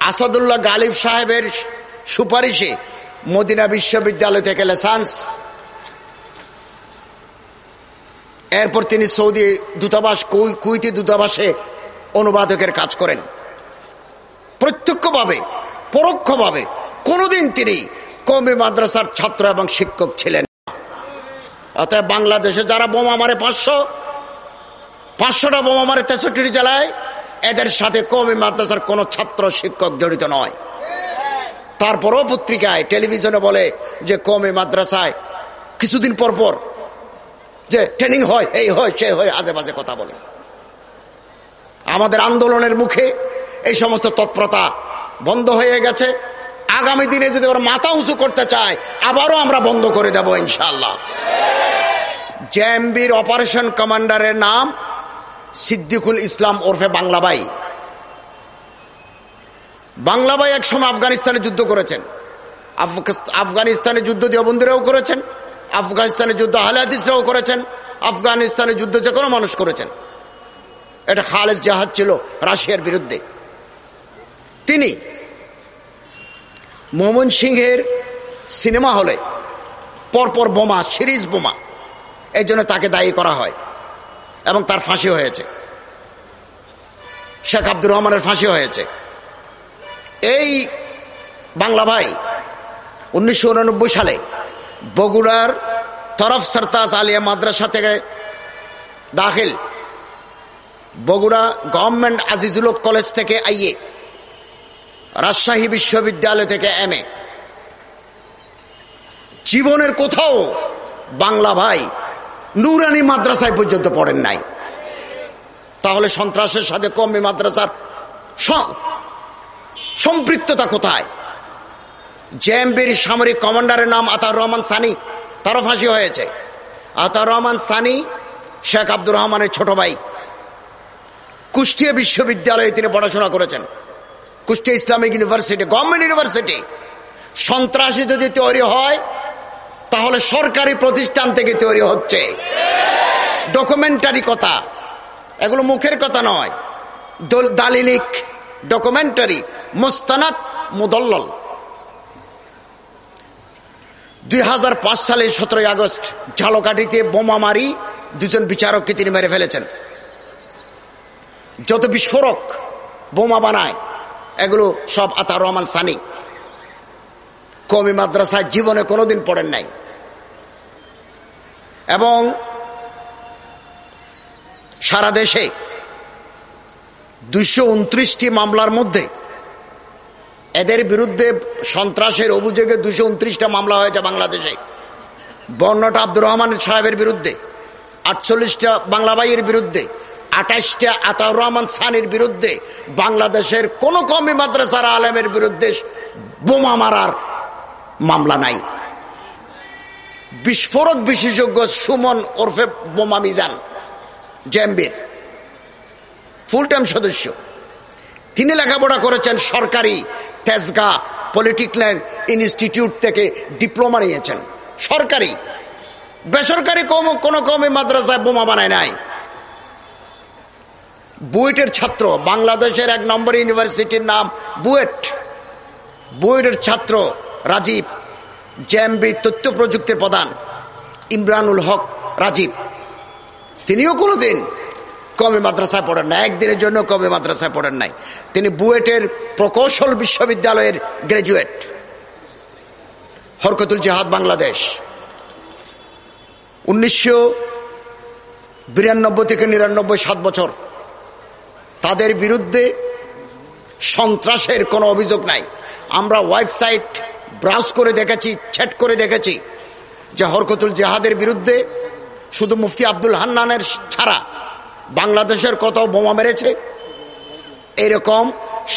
আসাদুল্লাহ গালিব সাহেবের সুপারিশে মদিনা বিশ্ববিদ্যালয় থেকে লেসান্স এরপর তিনি সৌদি দূতাবাস কুইতি দূতাবাসে অনুবাদকের কাজ করেন। প্রত্যক্ষভাবে, পরোক্ষভাবে কোনোদিন তিনি কমে মাদ্রাসার ছাত্র এবং শিক্ষক ছিলেন অতএব বাংলাদেশে যারা বোমা মারে পাঁচশো, পাঁচশোটা বোমা মারে তেষট্টি জেলায় এদের সাথে কমে মাদ্রাসার কোনো ছাত্র শিক্ষক জড়িত নয়। তারপরও পত্রিকায়, টেলিভিশনে বলে যে কমে মাদ্রাসায় কিছুদিন পর পর যে ট্রেনিং হয়, এই হয়, সে হয়, আজে বাজে কথা বলে। আমাদের আন্দোলনের মুখে এই সমস্ত তৎপরতা বন্ধ হয়ে গেছে। আগামী দিনে যদি ওরা মাথা উঁচু করতে চায়, আবারও আমরা বন্ধ করে দেব ইনশাল্লাহ জেএমবির অপারেশন কমান্ডারের নাম সিদ্দিকুল ইসলাম ওরফে বাংলাবাই বাংলাবাই একসময় আফগানিস্তানে যুদ্ধ করেছেন। আফগানিস্তানে যুদ্ধ দেওবন্দিরাও করেছেন, আফগানিস্তানে যুদ্ধ হালাদিসরাও করেছেন, আফগানিস্তানে যুদ্ধ যে কোনো মানুষ করেছেন। এটা খালেদ জাহাজ ছিল রাশিয়ার বিরুদ্ধে। তিনি মোহন সিংহের সিনেমা হলে পরপর বোমা, সিরিজ বোমা এই জন্য তাকে দায়ী করা হয় এবং তার ফাঁসি হয়েছে। শেখ আব্দুর রহমানের ফাঁসি হয়েছে। এই বাংলা ভাই উনিশশো উননব্বই সালে বগুড়ার তরফ সরতাজ আলিয়া মাদ্রাসা থেকে দাখিল বগুড়া গভর্নমেন্ট আজিজুল কলেজ থেকে আইয়ে রাজশাহী বিশ্ববিদ্যালয় থেকে এম জীবনের কোথাও বাংলা ভাই নুরানি মাদ্রাসায় পর্যন্ত পড়েন নাই। তাহলে সন্ত্রাসের সাথে কমে মাদ্রাসার সম্পৃক্ততা কোথায়? জেএমবির সামরিক কমান্ডারের নাম আতার রহমান সানি, তারও ফাঁসি হয়েছে। আতার রহমান সানি, শেখ আব্দুর রহমানের ছোট ভাই। কুষ্টিয়া বিশ্ববিদ্যালয়ে তিনি পড়াশোনা করেছেন। Kushtia Islamic university, government university. সন্ত্রাসী যদি তৈরি হয়, তাহলে সরকারি প্রতিষ্ঠান থেকে তৈরি হচ্ছে। ডকুমেন্টারি কথা। এগুলো মুখের কথা নয়। দালিলিক ডকুমেন্টারি মোস্তানাত মুদল্লল। দুই সালে সতেরোই আগস্ট ঝালকাঠিতে বোমা মারি দুজন বিচারককে তিনি মেরে ফেলেছেন। যত বিস্ফোরক বোমা বানায় এগুলো সব আতার রহমান সানি। কমি মাদ্রাসায় জীবনে কোনোদিন পড়েন নাই। এবং সারা দেশে দুইশো উনত্রিশটি মামলার মধ্যে এদের বিরুদ্ধে সন্ত্রাসের অভিযোগে দুশো উনত্রিশটা মামলা হয়েছে বাংলাদেশে। বর্ণটা আব্দুর রহমান সাহেবের বিরুদ্ধে, আটচল্লিশটা বাংলাবাইয়ের বিরুদ্ধে আঠাশটা আতাউর রহমান সানির বিরুদ্ধে বাংলাদেশের কোন কমি মাদ্রাসার আলেমের বিরুদ্ধে বোমা মারার মামলা নাই। বিস্ফোরক বিশেষজ্ঞ সুমন ওরফে বোমা মিজান জেম্বির ফুল টাইম সদস্য। তিনি লেখাপড়া করেছেন সরকারি তেজগা পলিটিক্যাল ইনস্টিটিউট থেকে ডিপ্লোমা নিয়েছেন। সরকারি। বেসরকারি কোনো কমে মাদ্রাসায় বোমা বানায় নাই। বুয়েটের ছাত্র, বাংলাদেশের এক নম্বর ইউনিভার্সিটির নাম বুয়েট। বুয়েটের ছাত্র রাজীব জেএমবি তথ্য প্রযুক্তির প্রধান, ইমরানুল হক রাজীব। তিনিও কোনোদিন কমে মাদ্রাসায় পড়েন না একদিনের জন্য কমে মাদ্রাসায় পড়েন নাই। তিনি বুয়েটের প্রকৌশল বিশ্ববিদ্যালয়ের গ্রাজুয়েট। হরকতুল জাহাদ বাংলাদেশ। উনিশশো বিরানব্বই থেকে নিরানব্বই সাত বছর। তাদের বিরুদ্ধে সন্ত্রাসের কোনো অভিযোগ নাই। আমরা ওয়েবসাইট ব্রাউজ করে দেখেছি, ছেট করে দেখেছি যে হরকতুল জেহাদের বিরুদ্ধে শুধু মুফতি আব্দুল হান্নানের ছাড়া বাংলাদেশের কত বোমা মেরেছে। এরকম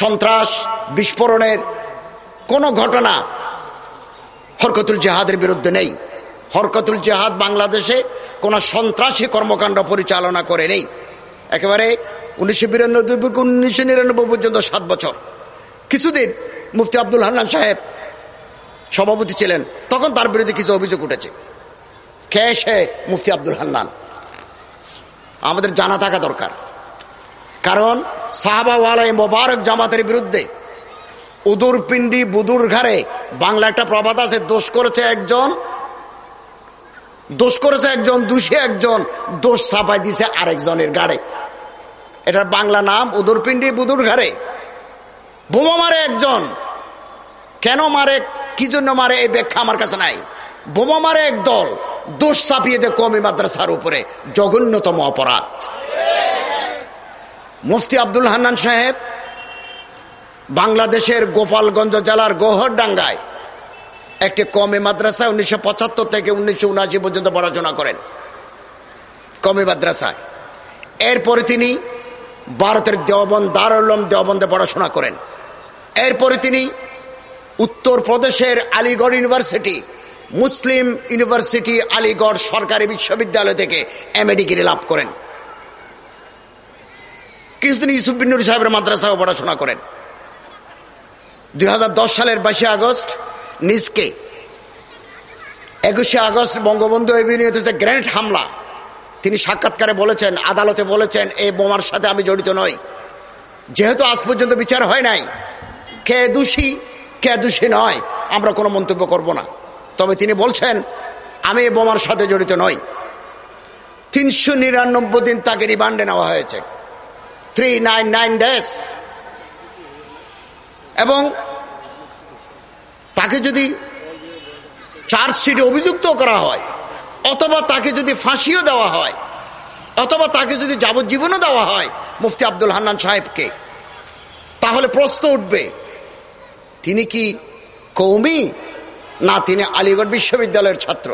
সন্ত্রাস বিস্ফোরণের কোনো ঘটনা হরকতুল জেহাদের বিরুদ্ধে নেই। হরকতুল জেহাদ বাংলাদেশে কোনো সন্ত্রাসী কর্মকাণ্ড পরিচালনা করে নেই। একেবারে উনিশশো বিরানব্বই উনিশশো নিরানব্বই পর্যন্ত সাত বছর। কিছুদিন মুফতি আব্দুল হান্নান সাহেব সভাপতি ছিলেন, তখন তার বিরুদ্ধে কিছু অভিযোগ উঠেছে। কে সে মুফতি আব্দুল হান্নান? আমাদের জানা থাকা দরকার। কারণ সাহাবাওয়ালাই মোবারক জামাতের বিরুদ্ধে উদুর পিন্ডি বুদুর ঘরে বাংলা একটা প্রবাদ আছে, দোষ করেছে একজন দোষ করেছে একজন, দুষে একজন, দোষ ছাপাই দিছে আরেকজনের গাড়ে। এটার বাংলা নাম উদুরপিন্ডি বুদুর ঘরে বোমা মারে একজন। কেন মারে? কি জন্য মারে? এই ব্যাখ্যা আমার কাছে নাই। বোমা মারে এক দল। দোষ চাপিয়ে দেয় কমি মাদ্রাসার উপরে। জঘন্যতম অপরাধ। মুফতি আব্দুল হান্নান সাহেব, বাংলাদেশের গোপালগঞ্জ জেলার গোহরডাঙ্গায় একটি কমে মাদ্রাসায় উনিশশো থেকে উনিশশো উনআশি পর্যন্ত পড়াশোনা করেন। কমে মাদ্রাসায়। এরপরে তিনি ভারতের দেওবন্দ দারুলম দেওবন্দে পড়াশোনা করেন। এরপরে তিনি উত্তরপ্রদেশের Aligarh university, Muslim university, Aligarh সরকারি বিশ্ববিদ্যালয় থেকে এম এ ডিগ্রি লাভ করেন। কিছুদিন ইউসুফ বিনুর সাহেবের মাদ্রাসাও পড়াশোনা করেন। দুই হাজার দশ সালের বাইশে আগস্ট নিজকে। একুশে আগস্ট বঙ্গবন্ধু এভিনিউতে গ্রেনেড হামলা। তিনি সাক্ষাৎকারে বলেছেন, আদালতে বলেছেন, এই বোমার সাথে আমি জড়িত নই। যেহেতু আজ পর্যন্ত বিচার হয় নাই, কে দোষী কে দোষী নয়, আমরা কোনো মন্তব্য করব না। তবে তিনি বলছেন, আমি এই বোমার সাথে জড়িত নই। তিনশো নিরানব্বই দিন তাকে রিমান্ডে নেওয়া হয়েছে। থ্রি নাইন নাইন ডেস এবং তাকে যদি চার্জশিটে অভিযুক্ত করা হয়, অথবা তাকে যদি ফাঁসিও দেওয়া হয়, অথবা তাকে যদি যাবজ্জীবনও দেওয়া হয় মুফতি আব্দুল হান্নান সাহেবকে, তাহলে প্রশ্ন উঠবে, তিনি কি কৌমি না তিনি আলিগড় বিশ্ববিদ্যালয়ের ছাত্র?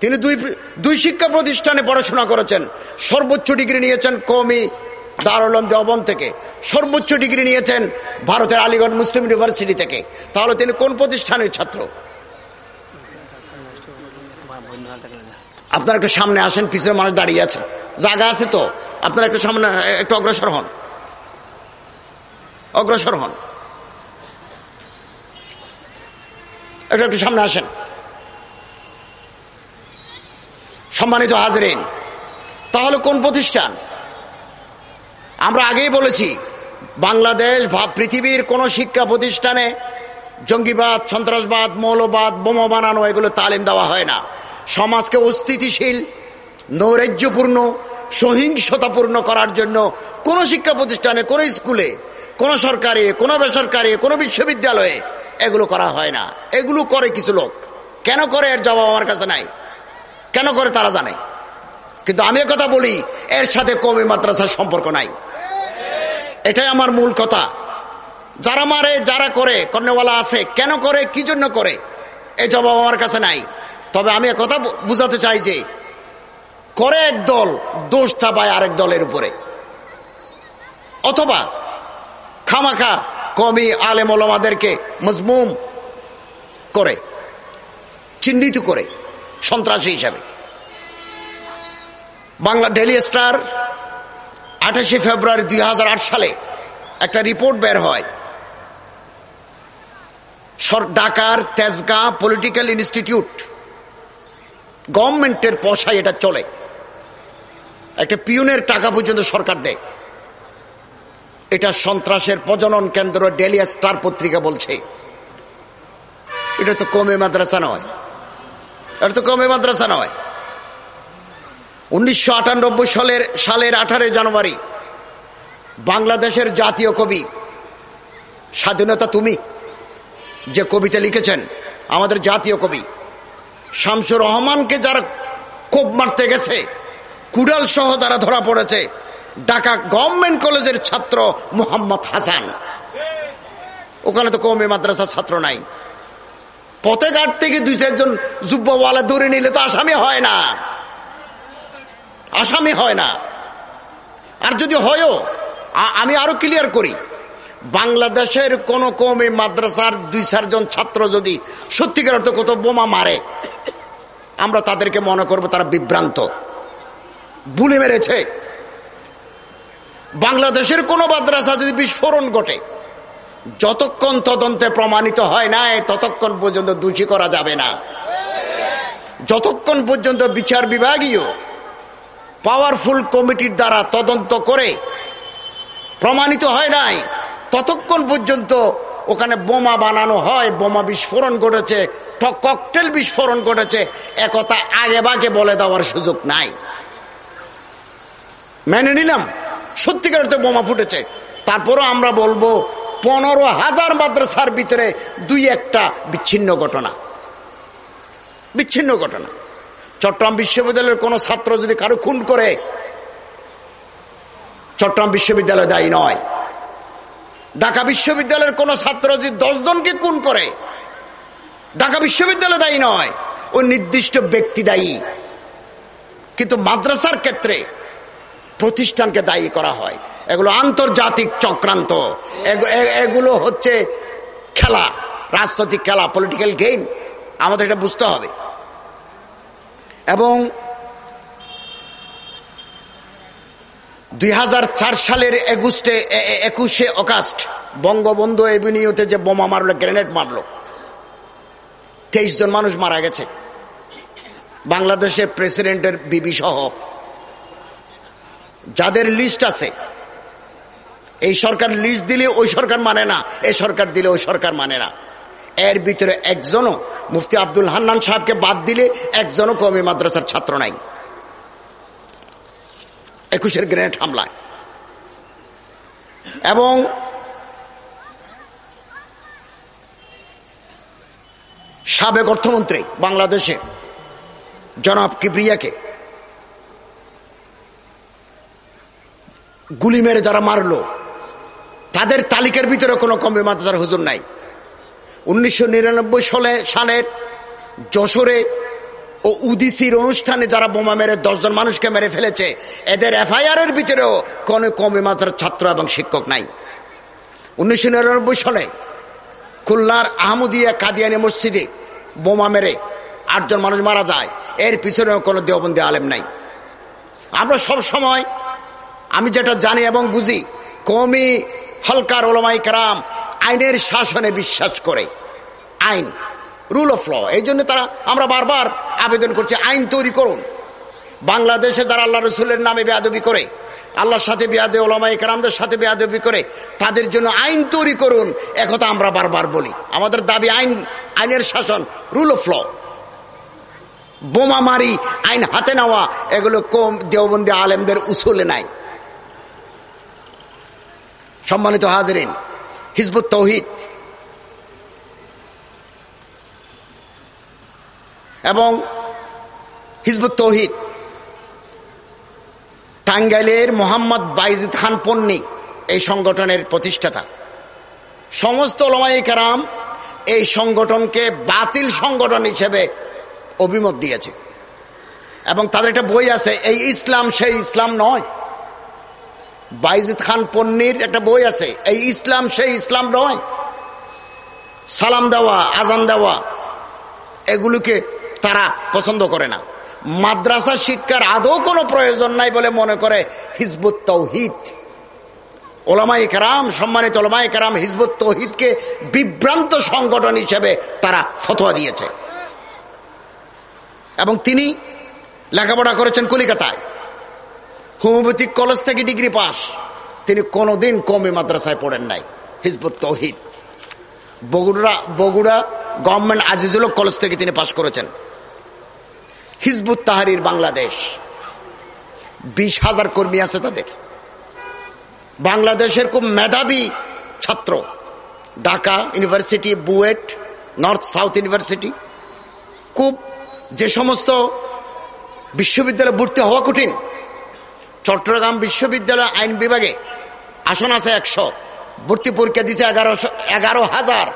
তিনি দুই দুই শিক্ষা প্রতিষ্ঠানে পড়াশোনা করেছেন, সর্বোচ্চ ডিগ্রি নিয়েছেন কৌমি দারুলম দেওবন থেকে সর্বোচ্চ ডিগ্রি নিয়েছেন ভারতের আলিগড় মুসলিম ইউনিভার্সিটি থেকে। তাহলে তিনি কোন প্রতিষ্ঠানের ছাত্র? আপনার একটু সামনে আসেন, পিছনে মানুষ দাঁড়িয়ে আছে। জায়গা আছে তো? আপনার একটু সামনে, একটু অগ্রসর হন। অগ্রসর হন। একটু একটু সামনে আসেন। সম্মানিত হাজরিন, তাহলে কোন প্রতিষ্ঠান? আমরা আগেই বলেছি, বাংলাদেশ পৃথিবীর কোন শিক্ষা প্রতিষ্ঠানে জঙ্গিবাদ, সন্ত্রাসবাদ, মৌলবাদ, বোমা বানানো, এগুলো তালিম দেওয়া হয় না। সমাজকে অস্থিতিশীল, নৈরাজ্যপূর্ণ, সহিংসতাপূর্ণ করার জন্য কোন শিক্ষা প্রতিষ্ঠানে, কোন স্কুলে, কোন সরকারি, কোন বেসরকারি, কোন বিশ্ববিদ্যালয়ে এগুলো করা হয় না। এগুলো করে কিছু লোক। কেন করে এর জবাব আমার কাছে নাই? কেন করে তারা জানে? কিন্তু আমি কথা বলি, এর সাথে কমে মাদ্রাসার সম্পর্ক নাই। এটাই আমার মূল কথা। যারা মারে, যারা করে, কর্নেওয়ালা আছে, কেন করে, কি জন্য করে, এই জবাব আমার কাছে নাই। তবে আমি কথা বুঝাতে চাই যে, করে এক দল, দোষ চাপায় আরেক দলের উপরে। অথবা, খামাখা, কমি, আলেম, ওলামাদেরকে মজমুম করে, চিহ্নিত করে, সন্ত্রাসী হিসাবে। বাংলা ডেলি স্টার আঠাশে ফেব্রুয়ারি দুই হাজার আট সালে একটা রিপোর্ট বের হয়। ঢাকার তেজগাঁ পলিটিক্যাল ইনস্টিটিউট গভর্নমেন্টের পয়সায় এটা চলে। একটা পিউনের টাকা পর্যন্ত সরকার দেয়। এটা সন্ত্রাসের প্রজনন কেন্দ্র ডেলিয়া স্টার পত্রিকা বলছে। এটা তো কমে মাদ্রাসা নয়। এটা তো কমে মাদ্রাসা নয়। উনিশশো আটানব্বই সালের সালের আঠারোই জানুয়ারি, বাংলাদেশের জাতীয় কবি, স্বাধীনতা তুমি, যে কবিতা লিখেছেন, আমাদের জাতীয় কবি, শামসুর রহমানকে যারা কোপ মারতে গেছে কুডাল সহ তারা ধরা পড়েছে, ঢাকা গভর্নমেন্ট কলেজের ছাত্র মোহাম্মদ হাসান। ওখানে তো কমে মাদ্রাসার ছাত্র নাই। পথে ঘাট থেকে দুই চারজন যুব্বওয়ালা দূরে নিলে তো আসামি হয় না। আসামি হয় না। আর যদি হয়ও আমি আরও ক্লিয়ার করি, বাংলাদেশের কোন কমে মাদ্রাসার দুই চারজন ছাত্র যদি সত্যিকার অর্থ কত বোমা মারে, আমরা তাদেরকে মনে করব তারা বিভ্রান্ত। ভুলে মেরেছে। বাংলাদেশের কোন মাদ্রাসা যদি বিস্ফোরণ ঘটে, যতক্ষণ তদন্তে প্রমাণিত হয় না ততক্ষণ পর্যন্ত দোষী করা যাবে না। যতক্ষণ পর্যন্ত বিচার বিভাগীয় পাওয়ারফুল কমিটির দ্বারা তদন্ত করে প্রমাণিত হয় নাই, ততক্ষণ পর্যন্ত ওখানে বোমা বানানো হয়, বোমা বিস্ফোরণ ঘটেছে ককটেল বিস্ফোরণ ঘটেছে, একথা আগে বাগে বলে দেওয়ার সুযোগ নাই। মেনে নিলাম, সত্যিকার তো বোমা ফুটেছে। তারপরও আমরা বলব, পনেরো হাজার মাদ্রাসার ভিতরে দুই একটা বিচ্ছিন্ন ঘটনা। বিচ্ছিন্ন ঘটনা। চট্টগ্রাম বিশ্ববিদ্যালয়ের কোনো ছাত্র যদি কারও খুন করে, চট্টগ্রাম বিশ্ববিদ্যালয় দায়ী নয়। ঢাকা বিশ্ববিদ্যালয়ের কোন ছাত্র যদি দশজনকে খুন করে, ঢাকা বিশ্ববিদ্যালয় দায়ী নয়, ওই নির্দিষ্ট ব্যক্তি দায়ী। কিন্তু মাদ্রাসার ক্ষেত্রে প্রতিষ্ঠানকে দায়ী করা হয়। এগুলো আন্তর্জাতিক চক্রান্ত। এগুলো হচ্ছে খেলা, রাজনৈতিক খেলা পলিটিক্যাল গেম আমাদের এটা বুঝতে হবে। এবং দুই হাজার চার সালের একুশে একুশে অগাস্ট বঙ্গবন্ধু এভিনিউতে যে বোমা মারলো, গ্রেনেড মারলো, তেইশ জন মানুষ মারা গেছে। বাংলাদেশের প্রেসিডেন্টের বিবি সহ। যাদের লিস্ট আছে, এই সরকার লিস্ট দিলে ওই সরকার মানে না এই সরকার দিলে ওই সরকার মানে না। এর ভিতরে একজনও মুফতি আব্দুল হান্নান সাহেবকে বাদ দিলে একজনও কমি মাদ্রাসার ছাত্র নাই। একুশের গ্রেনেড হামলায়। এবং সাবেক অর্থমন্ত্রী বাংলাদেশের জনাব কিবরিয়াকে গুলি মেরে যারা মারলো, তাদের তালিকার ভিতরে কোনো কমে মাদ্রাসার হুজুর নাই। উনিশশো নিরানব্বই সালে সালের যশোরে ও উদিসির অনুষ্ঠানে যারা বোমা মেরে দশজন মানুষকে মেরে ফেলেছে, এদের এফআইআর এর ভিতরেও কোনো কমে মাত্রার ছাত্র এবং শিক্ষক নাই। উনিশশো নিরানব্বই সালে খুলনার আহমদিয়া কাদিয়ানি মসজিদে বোমা মেরে আটজন মানুষ মারা যায়, এর পিছনেও কোনো দেওবন্দি আলেম নাই। আমরা সব সময়, আমি যেটা জানি এবং বুঝি কমি হলকার ওলামাই কারাম আইনের শাসনে বিশ্বাস করে। আইন রুল অফ ল এই জন্য তারা, আমরা বারবার আবেদন করছি, আইন তৈরি করুন। বাংলাদেশে যারা আল্লাহ রসুলের নামে বেয়াদবি করে, আল্লাহর সাথে বেয়াদে ওলামা ইকরামদের সাথে বেয়াদবি করে, তাদের জন্য আইন তৈরি করুন একথা আমরা বারবার বলি। আমাদের দাবি আইন, আইনের শাসন রুল অফ ল বোমা মারি, আইন হাতে নেওয়া, এগুলো কম দেওবন্দি আলেমদের উসুলে নাই। সম্মানিত হাজরিন হিজবুত তৌহিদ। এবং হিজবুত তৌহিদ। টাঙ্গাইলের মোহাম্মদ বাইজিদ খান পন্নী, এই সংগঠনের প্রতিষ্ঠাতা। সমস্ত ওলমাই কারাম এই সংগঠনকে বাতিল সংগঠন হিসেবে অভিমত দিয়েছে। এবং তাদের একটা বই আছে, এই ইসলাম সেই ইসলাম নয়। বাইজিদ খান পন্নির একটা বই আছে, এই ইসলাম সেই ইসলাম নয়। সালাম দেওয়া, আজান দেওয়া, এগুলোকে তারা পছন্দ করে না। মাদ্রাসা শিক্ষার আদৌ কোনো প্রয়োজন নাই বলে মনে করে হিজবুত তৌহিদ। ওলামাই কারাম, সম্মানিত ওলামাই কারাম হিজবুত তৌহিদকে বিভ্রান্ত সংগঠন হিসেবে তারা ফতোয়া দিয়েছে। এবং তিনি লেখাপড়া করেছেন কলিকাতায়। হোমিওপ্যাথিক কলেজ থেকে ডিগ্রি পাস। তিনি কোনোদিন কমে মাদ্রাসায় পড়েন নাই। হিজবুত তৌহিদ। বগুড়া বগুড়া গভর্নমেন্ট আজিজুল কলেজ থেকে তিনি পাশ করেছেন। Hizbut Tahrir Bangladesh. বিশ হাজার কর্মী আছে তাদের। বাংলাদেশের খুব মেধাবী ছাত্র। Dhaka university, BUET, north south university. খুব যে সমস্ত বিশ্ববিদ্যালয়ে ভর্তি হওয়া কঠিন চট্টগ্রাম বিশ্ববিদ্যালয় আইন বিভাগে, আসন আছে একশো। ভর্তি পরীক্ষা দিছে এগারোশো এগারো হাজার।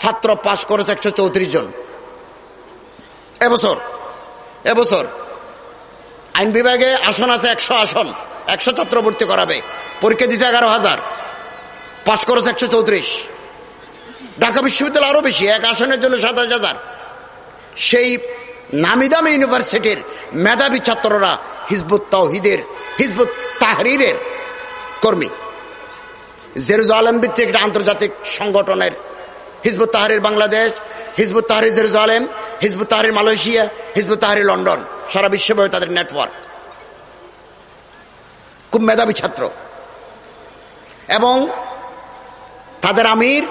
ছাত্র পাশ করেছে একশো চৌত্রিশ জন। এবছর এবছর আইন বিভাগে আসন আছে একশো আসন। একশো ছাত্র ভর্তি করাবে। পরীক্ষা দিছে এগারো হাজার। পাশ করেছে একশো চৌত্রিশ। ঢাকা বিশ্ববিদ্যালয় আরও বেশি, এক আসনের জন্য সাতাশ হাজার। সেই নামিদামি ইউনিভার্সিটির মেধাবী ছাত্ররা হিজবুত তাহিদের হিজবুত তাহরিরের কর্মী। জেরুজালেম ভিত্তিক একটা আন্তর্জাতিক সংগঠনের Hizbut Tahrir Bangladesh, Hizb ut Tahrir Jerusalem, Hizb ut Tahrir Malaysia, Hizb ut Tahrir London, সারা বিশ্বব্যাপী তাদের নেটওয়ার্ক। খুব মেধাবী ছাত্র। এবং তাদের আমির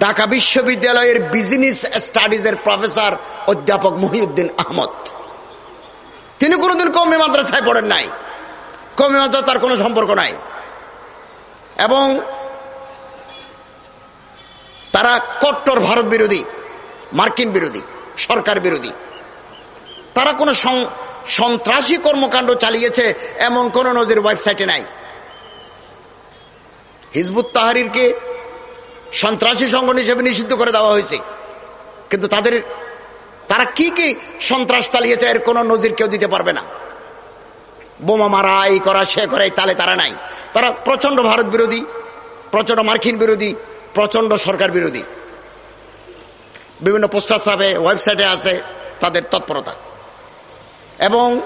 ঢাকা বিশ্ববিদ্যালয়ের বিজনেস স্টাডিজের প্রফেসর অধ্যাপক মহিউদ্দিন আহমদ। তিনি কোনোদিন কমে মাদ্রাসায় পড়েন নাই। কমে মাদ্রাসা তার কোনো সম্পর্ক নাই। এবং তারা কট্টর ভারত বিরোধী, মার্কিন বিরোধী, সরকার বিরোধী। তারা কোনো সন্ত্রাসী কর্মকাণ্ড চালিয়েছে এমন কোন নজির ওয়েবসাইটে নাই। হিজবুত তাহারিরকে সন্ত্রাসী সংগঠন হিসেবে নিষিদ্ধ করে দেওয়া হয়েছে। কিন্তু তাদের, তারা কি কি সন্ত্রাস চালিয়েছে এর কোনো নজির কেউ দিতে পারবে না। বোমা মারা, এই করা, সে করে তালে তারা নাই। তারা প্রচণ্ড ভারত বিরোধী প্রচণ্ড মার্কিন বিরোধী প্রচণ্ড সরকার বিরোধী। বিভিন্ন পোস্টার সাবে, ওয়েবসাইটে আছে তাদের তৎপরতা। এবং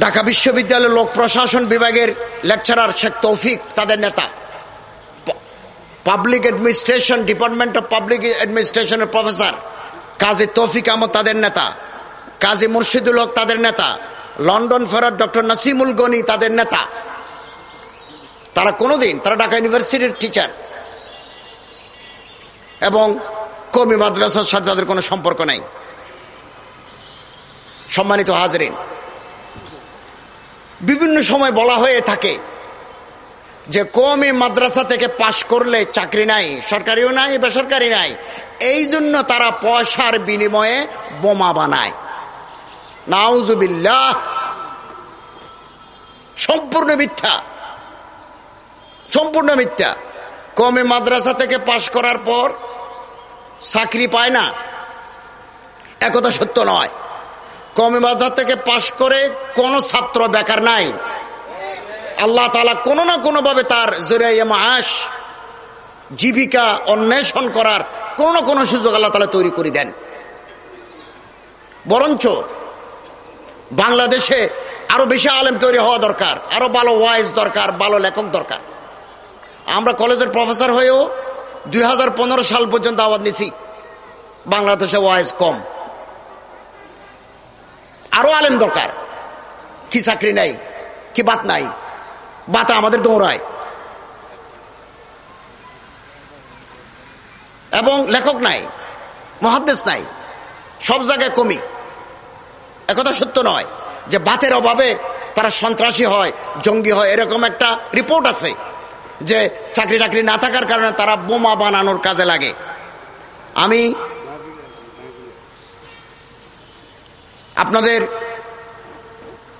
ঢাকা বিশ্ববিদ্যালয়ের লোক প্রশাসন বিভাগের লেকচারার শেখ তৌফিক, তাদের নেতা। Public administration, department of public অ্যাডমিনিস্ট্রেশনের professor Kazi তৌফিক আহমদ, তাদের নেতা। কাজী মুর্শিদুল হক তাদের নেতা, লন্ডন ফেরত ডক্টর নাসিমুল গনি তাদের নেতা। তারা কোনোদিন, তারা ঢাকা ইউনিভার্সিটির টিচার এবং কমি মাদ্রাসার সাথে তাদের কোনো সম্পর্ক নাই। সম্মানিত হাজরিন, বিভিন্ন সময় বলা হয়ে থাকে যে কমি মাদ্রাসা থেকে পাশ করলে চাকরি নাই, সরকারিও নাই, বেসরকারি নাই। এই জন্য তারা পয়সার বিনিময়ে বোমা বানায়। নাউজুবিল্লাহ। সম্পূর্ণ মিথ্যা। সম্পূর্ণ মিথ্যা। কমে মাদ্রাসা থেকে পাশ করার পর চাকরি পায় না। একথা সত্য নয়। কমে মাদ্রাসা থেকে পাশ করে কোনো ছাত্র বেকার নাই। আল্লাহ তালা কোনো না কোনোভাবে তার জরিয়া মাস জীবিকা অন্বেষণ করার কোনো না কোনো সুযোগ আল্লাহ তালা তৈরি করে দেন। বরঞ্চ বাংলাদেশে আরও বেশি আলেম তৈরি হওয়া দরকার, আরও ভালো ওয়াইজ দরকার, ভালো লেখক দরকার। আমরা কলেজের প্রফেসর হয়েও দুই হাজার পনেরো সাল পর্যন্ত আওয়াজ নিছি বাংলাদেশে ওয়াইজ কম। আরও আলেম দরকার, কি চাকরি নাই, কি বাত নাই, বাতা আমাদের দৌড়ায়। এবং লেখক নাই, মহাদ্দেশ নাই, সব জায়গায় কমি একথা সত্য নয় যে বাতের অভাবে তারা সন্ত্রাসী হয়, জঙ্গি হয়, এরকম একটা রিপোর্ট আছে যে চাকরি টাকরি না থাকার কারণে তারা বোমা বানানোর কাজে লাগে। আমি আপনাদের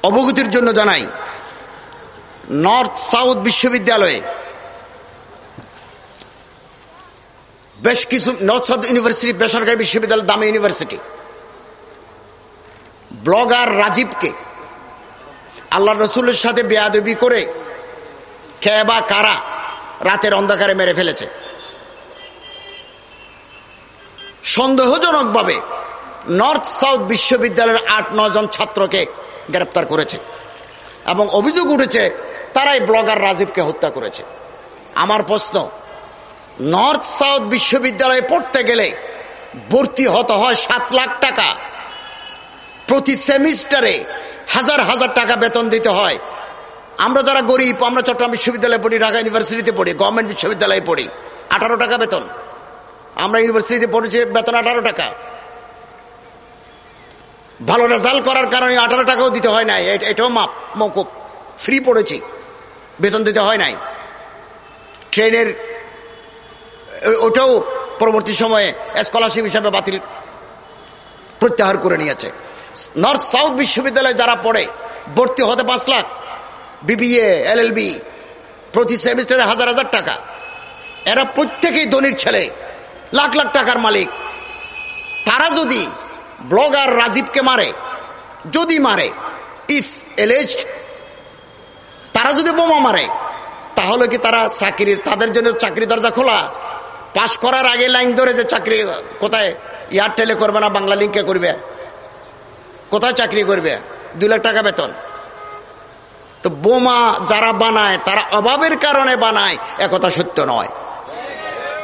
অবগতির জন্য জানাই নর্থ সাউথ বিশ্ববিদ্যালয়ে বেশ কিছু নর্থ সাউথ ইউনিভার্সিটি বেসরকারি বিশ্ববিদ্যালয় দামি ইউনিভার্সিটি ব্লগার রাজীবকে আল্লাহ রসুলের সাথে বেয়াদবি করে কে বা কারা রাতের অন্ধকারে মেরে ফেলেছে। সন্দেহজনকভাবে নর্থ সাউথ বিশ্ববিদ্যালয়ের আট জন ছাত্রকে গ্রেপ্তার করেছে এবং অভিযোগ উঠেছে তারাই ব্লগার রাজীবকে হত্যা করেছে। আমার প্রশ্ন, নর্থ সাউথ বিশ্ববিদ্যালয়ে পড়তে গেলে ভর্তি হতে হয় সাত লাখ টাকা প্রতি সেমিস্টারে হাজার হাজার টাকা বেতন দিতে হয়। আমরা যারা গরিব, আমরা চট্টগ্রাম বিশ্ববিদ্যালয়ে পড়ি, ঢাকা ইউনিভার্সিটিতে পড়ি, গভর্নমেন্ট বিশ্ববিদ্যালয়ে পড়ি। আঠারো টাকা বেতন। আমরা ইউনিভার্সিটিতে পড়েছি, বেতন আঠারো টাকা। ভালো রেজাল্ট করার কারণে আঠারো টাকাও দিতে হয় নাই। এটাও মাপ, মকুব। ফ্রি পড়েছি। বেতন দিতে হয় নাই। ট্রেনের ওটাও পরবর্তী সময়ে স্কলারশিপ হিসাবে বাতিল প্রত্যাহার করে নিয়েছে। নর্থ সাউথ বিশ্ববিদ্যালয়ে যারা পড়ে, ভর্তি হতে পাঁচ lakh BBA L L B প্রতি সেমিস্টারে হাজার হাজার টাকা। এরা প্রত্যেকেই ধনির ছেলে, লাখ লাখ টাকার মালিক। তারা যদি ব্লগার রাজীবকে মারে, যদি মারে ইফ এলেজড তারা যদি বোমা মারে, তাহলে কি তারা চাকরির, তাদের জন্য চাকরি দরজা খোলা? পাশ করার আগে লাইন ধরে যে চাকরি কোথায় এয়ারটেলে করবে না, বাংলা লিঙ্কে করবে? কোথায় চাকরি করবে? দুই লাখ টাকা বেতন। তো বোমা যারা বানায়, তারা অভাবের কারণে বানায় একথা সত্য নয়।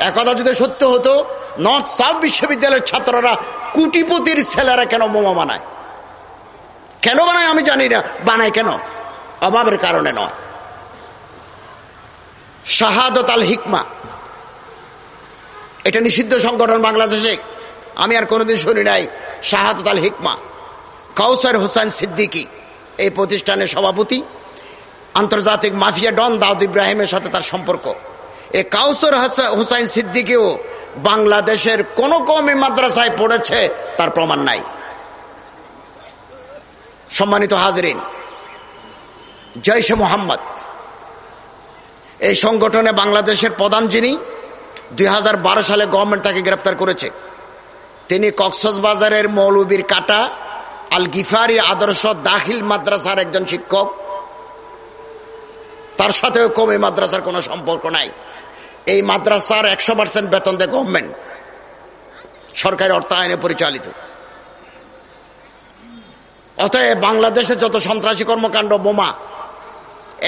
একথা যদি সত্য হতো, নর্থ সাউথ বিশ্ববিদ্যালয়ের ছাত্ররা কুটিপতির ছেলেরা কেন বোমা বানায়? কেন বানায় আমি জানি না, বানায় কেন? অভাবের কারণে নয়। শাহাদত আল হিকমা, এটা নিষিদ্ধ সংগঠন বাংলাদেশে। আমি আর কোনোদিন শুনি নাই, শাহাদত আল হিকমা। কাউসার হোসেন সিদ্দিকী, এই প্রতিষ্ঠানের সভাপতি। আন্তর্জাতিক মাফিয়া ডন দাউদ ইব্রাহিমের সাথে তার সম্পর্ক। এ কাউসর হুসাইন সিদ্দিকিও বাংলাদেশের কোন কমই মাদ্রাসায় পড়েছে, তার প্রমাণ নাই। সম্মানিত হাজরিন, জৈশে মোহাম্মদ, এই সংগঠনে বাংলাদেশের প্রধান যিনি, দুই হাজার বারো সালে গভর্নমেন্ট তাকে গ্রেপ্তার করেছে। তিনি কক্সবাজারের মৌলবীর কাটা আল গিফারি আদর্শ দাখিল মাদ্রাসার একজন শিক্ষক। তার সাথেও কমে মাদ্রাসার কোনো সম্পর্ক নাই। এই মাদ্রাসার একশো পার্সেন্ট বেতন দেয় গভর্নমেন্ট সরকারি অর্থায়নে পরিচালিত। অতএব বাংলাদেশে যত সন্ত্রাসী কর্মকাণ্ড, বোমা,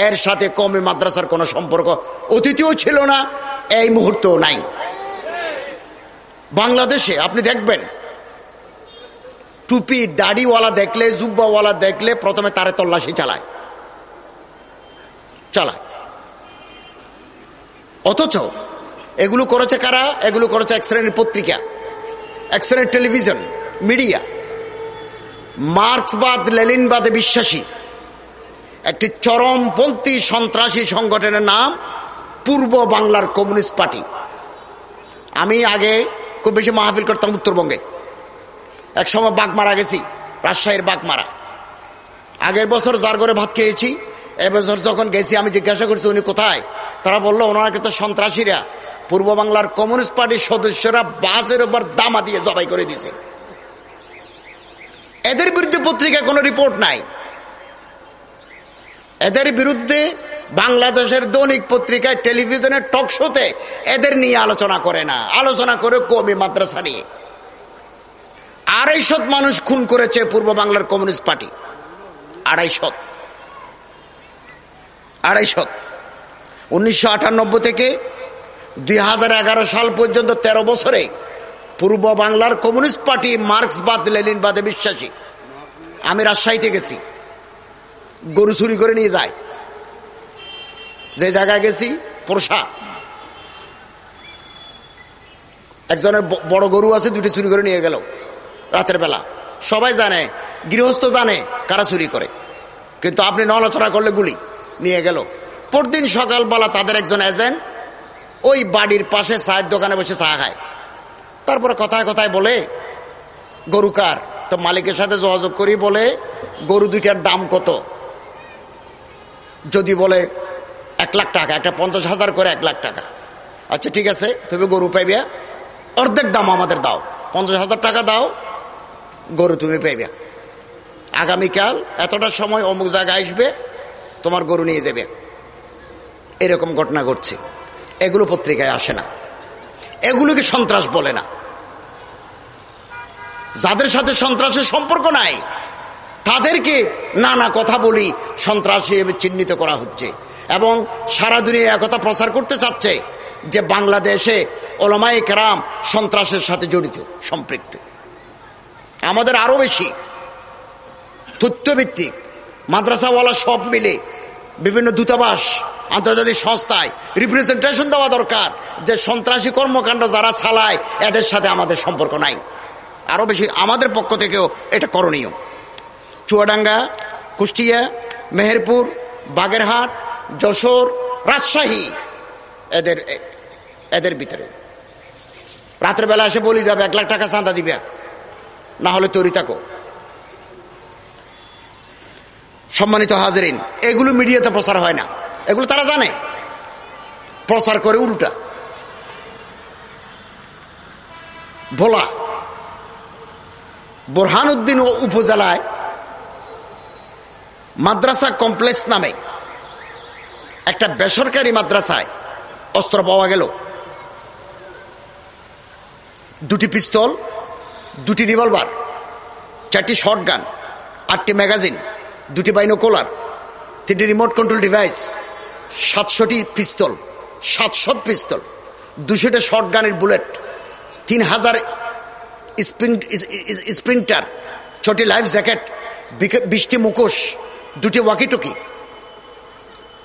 এর সাথে কমে মাদ্রাসার কোনো সম্পর্ক অতীতেও ছিল না, এই মুহূর্তেও নাই। বাংলাদেশে, আপনি দেখবেন টুপি দাড়িওয়ালা দেখলে, জুব্বাওয়ালা দেখলে প্রথমে তারে তল্লাশি চালায়। চালায়। অথচ এগুলো করেছে কারা? এগুলো করেছে এক শ্রেণির পত্রিকা, এক শ্রেণির টেলিভিশন, মিডিয়া। মার্ক্সবাদ লেলিনবাদে বিশ্বাসী। একটি চরমপন্থী সন্ত্রাসী সংগঠনের নাম পূর্ব বাংলার কমিউনিস্ট পার্টি। আমি আগে খুব বেশি মাহফিল করতাম উত্তরবঙ্গে। এক সময় বাঘ মারা গেছি, রাজশাহীর বাঘ মারা। আগের বছর যার করে ভাত খেয়েছি এবছর যখন গেছি, আমি জিজ্ঞাসা করছি, উনি কোথায়? তারা বলল ওনাকে তো সন্ত্রাসীরা। পূর্ব বাংলার কমিউনিস্ট পার্টির সদস্যরা বাসের উপর দামা দিয়ে জবাই করে দিয়েছে। এদের বিরুদ্ধে পত্রিকায় কোনো রিপোর্ট নাই। এদের বিরুদ্ধে বাংলাদেশের দৈনিক পত্রিকায় টেলিভিশনের টক শোতে এদের নিয়ে আলোচনা করে না। আলোচনা করে কমি মাদ্রাসা নিয়ে। আড়াইশত মানুষ খুন করেছে পূর্ব বাংলার কমিউনিস্ট পার্টি। আড়াইশত। আড়াইশত। উনিশশো থেকে দুই সাল পর্যন্ত ১৩ বছরে পূর্ব বাংলার কমিউনিস্ট পার্টি মার্ক্সবাদ লেলিনবাদে বিশ্বাসী। আমি রাজশাহীতে গেছি। গরু চুরি করে নিয়ে যায়। যে জায়গায় গেছি পোষা একজনের বড় গরু আছে দুটি চুরি করে নিয়ে গেল। রাতের বেলা। সবাই জানে, গৃহস্থ জানে কারা চুরি করে। কিন্তু আপনি নলচড়া করলে গুলি নিয়ে গেল। পরদিন সকালবেলা তাদের একজন এজেন্ট ওই বাড়ির পাশে চায়ের দোকানে বসে চা খায়। তারপরে কথায় কথায় বলে, গরু কার? তো মালিকের সাথে যোগাযোগ করি বলে, গরু দুইটার দাম কত? যদি বলে, এক লাখ টাকা, একটা পঞ্চাশ হাজার করে এক লাখ টাকা। আচ্ছা ঠিক আছে, তুমি গরু পাইবে, অর্ধেক দাম আমাদের দাও, পঞ্চাশ হাজার টাকা দাও গরু তুমি পাইবে। আগামীকাল এতটা সময় অমুক জায়গায় আসবে, তোমার গরু নিয়ে যাবে। এরকম ঘটনা ঘটছে। এগুলো পত্রিকায় আসে না। এগুলোকে সন্ত্রাস বলে না। যাদের সাথে সন্ত্রাসের সম্পর্ক নাই, তাদেরকে নানা কথা বলি সন্ত্রাসী চিহ্নিত করা হচ্ছে এবং সারা দুনিয়া একথা প্রচার করতে চাচ্ছে যে বাংলাদেশে ওলামাই কেরাম সন্ত্রাসের সাথে জড়িত, সম্পৃক্ত। আমাদের আরও বেশি। তথ্যভিত্তিক, মাদ্রাসাওয়ালা সব মিলে বিভিন্ন দূতাবাস, আন্তর্জাতিক সংস্থায় রিপ্রেজেন্টেশন দেওয়া দরকার যে সন্ত্রাসী কর্মকাণ্ড যারা চালায়, এদের সাথে আমাদের সম্পর্ক নাই। আরও বেশি, আমাদের পক্ষ থেকেও এটা করণীয়। চুয়াডাঙ্গা, কুষ্টিয়া, মেহেরপুর, বাগেরহাট, যশোর, রাজশাহী, এদের এদের ভিতরে। রাতের বেলা এসে বলি যাবে, এক লাখ টাকা চাঁদা দিবে। না হলে তৈরি থাকো। সম্মানিত হাজরিন, এগুলো মিডিয়াতে প্রচার হয় না। এগুলো তারা জানে। প্রচার করে উল্টা। ভোলা, বোরহানুদ্দিন উপজেলায় মাদ্রাসা কমপ্লেক্স নামে একটা বেসরকারি মাদ্রাসায় অস্ত্র পাওয়া গেল। দুটি পিস্তল দুটি রিভলভার চারটি শর্ট গান আটটি ম্যাগাজিন দুটি বাইনোকোলার তিনটি রিমোট কন্ট্রোল ডিভাইস সাতশোটি পিস্তল সাতশো পিস্তল দুশোটা শর্ট গানের বুলেট তিন হাজার স্প্রিন্টার ছটি লাইফ জ্যাকেট বিশটি মুখোশ, দুটি ওয়াকিটুকি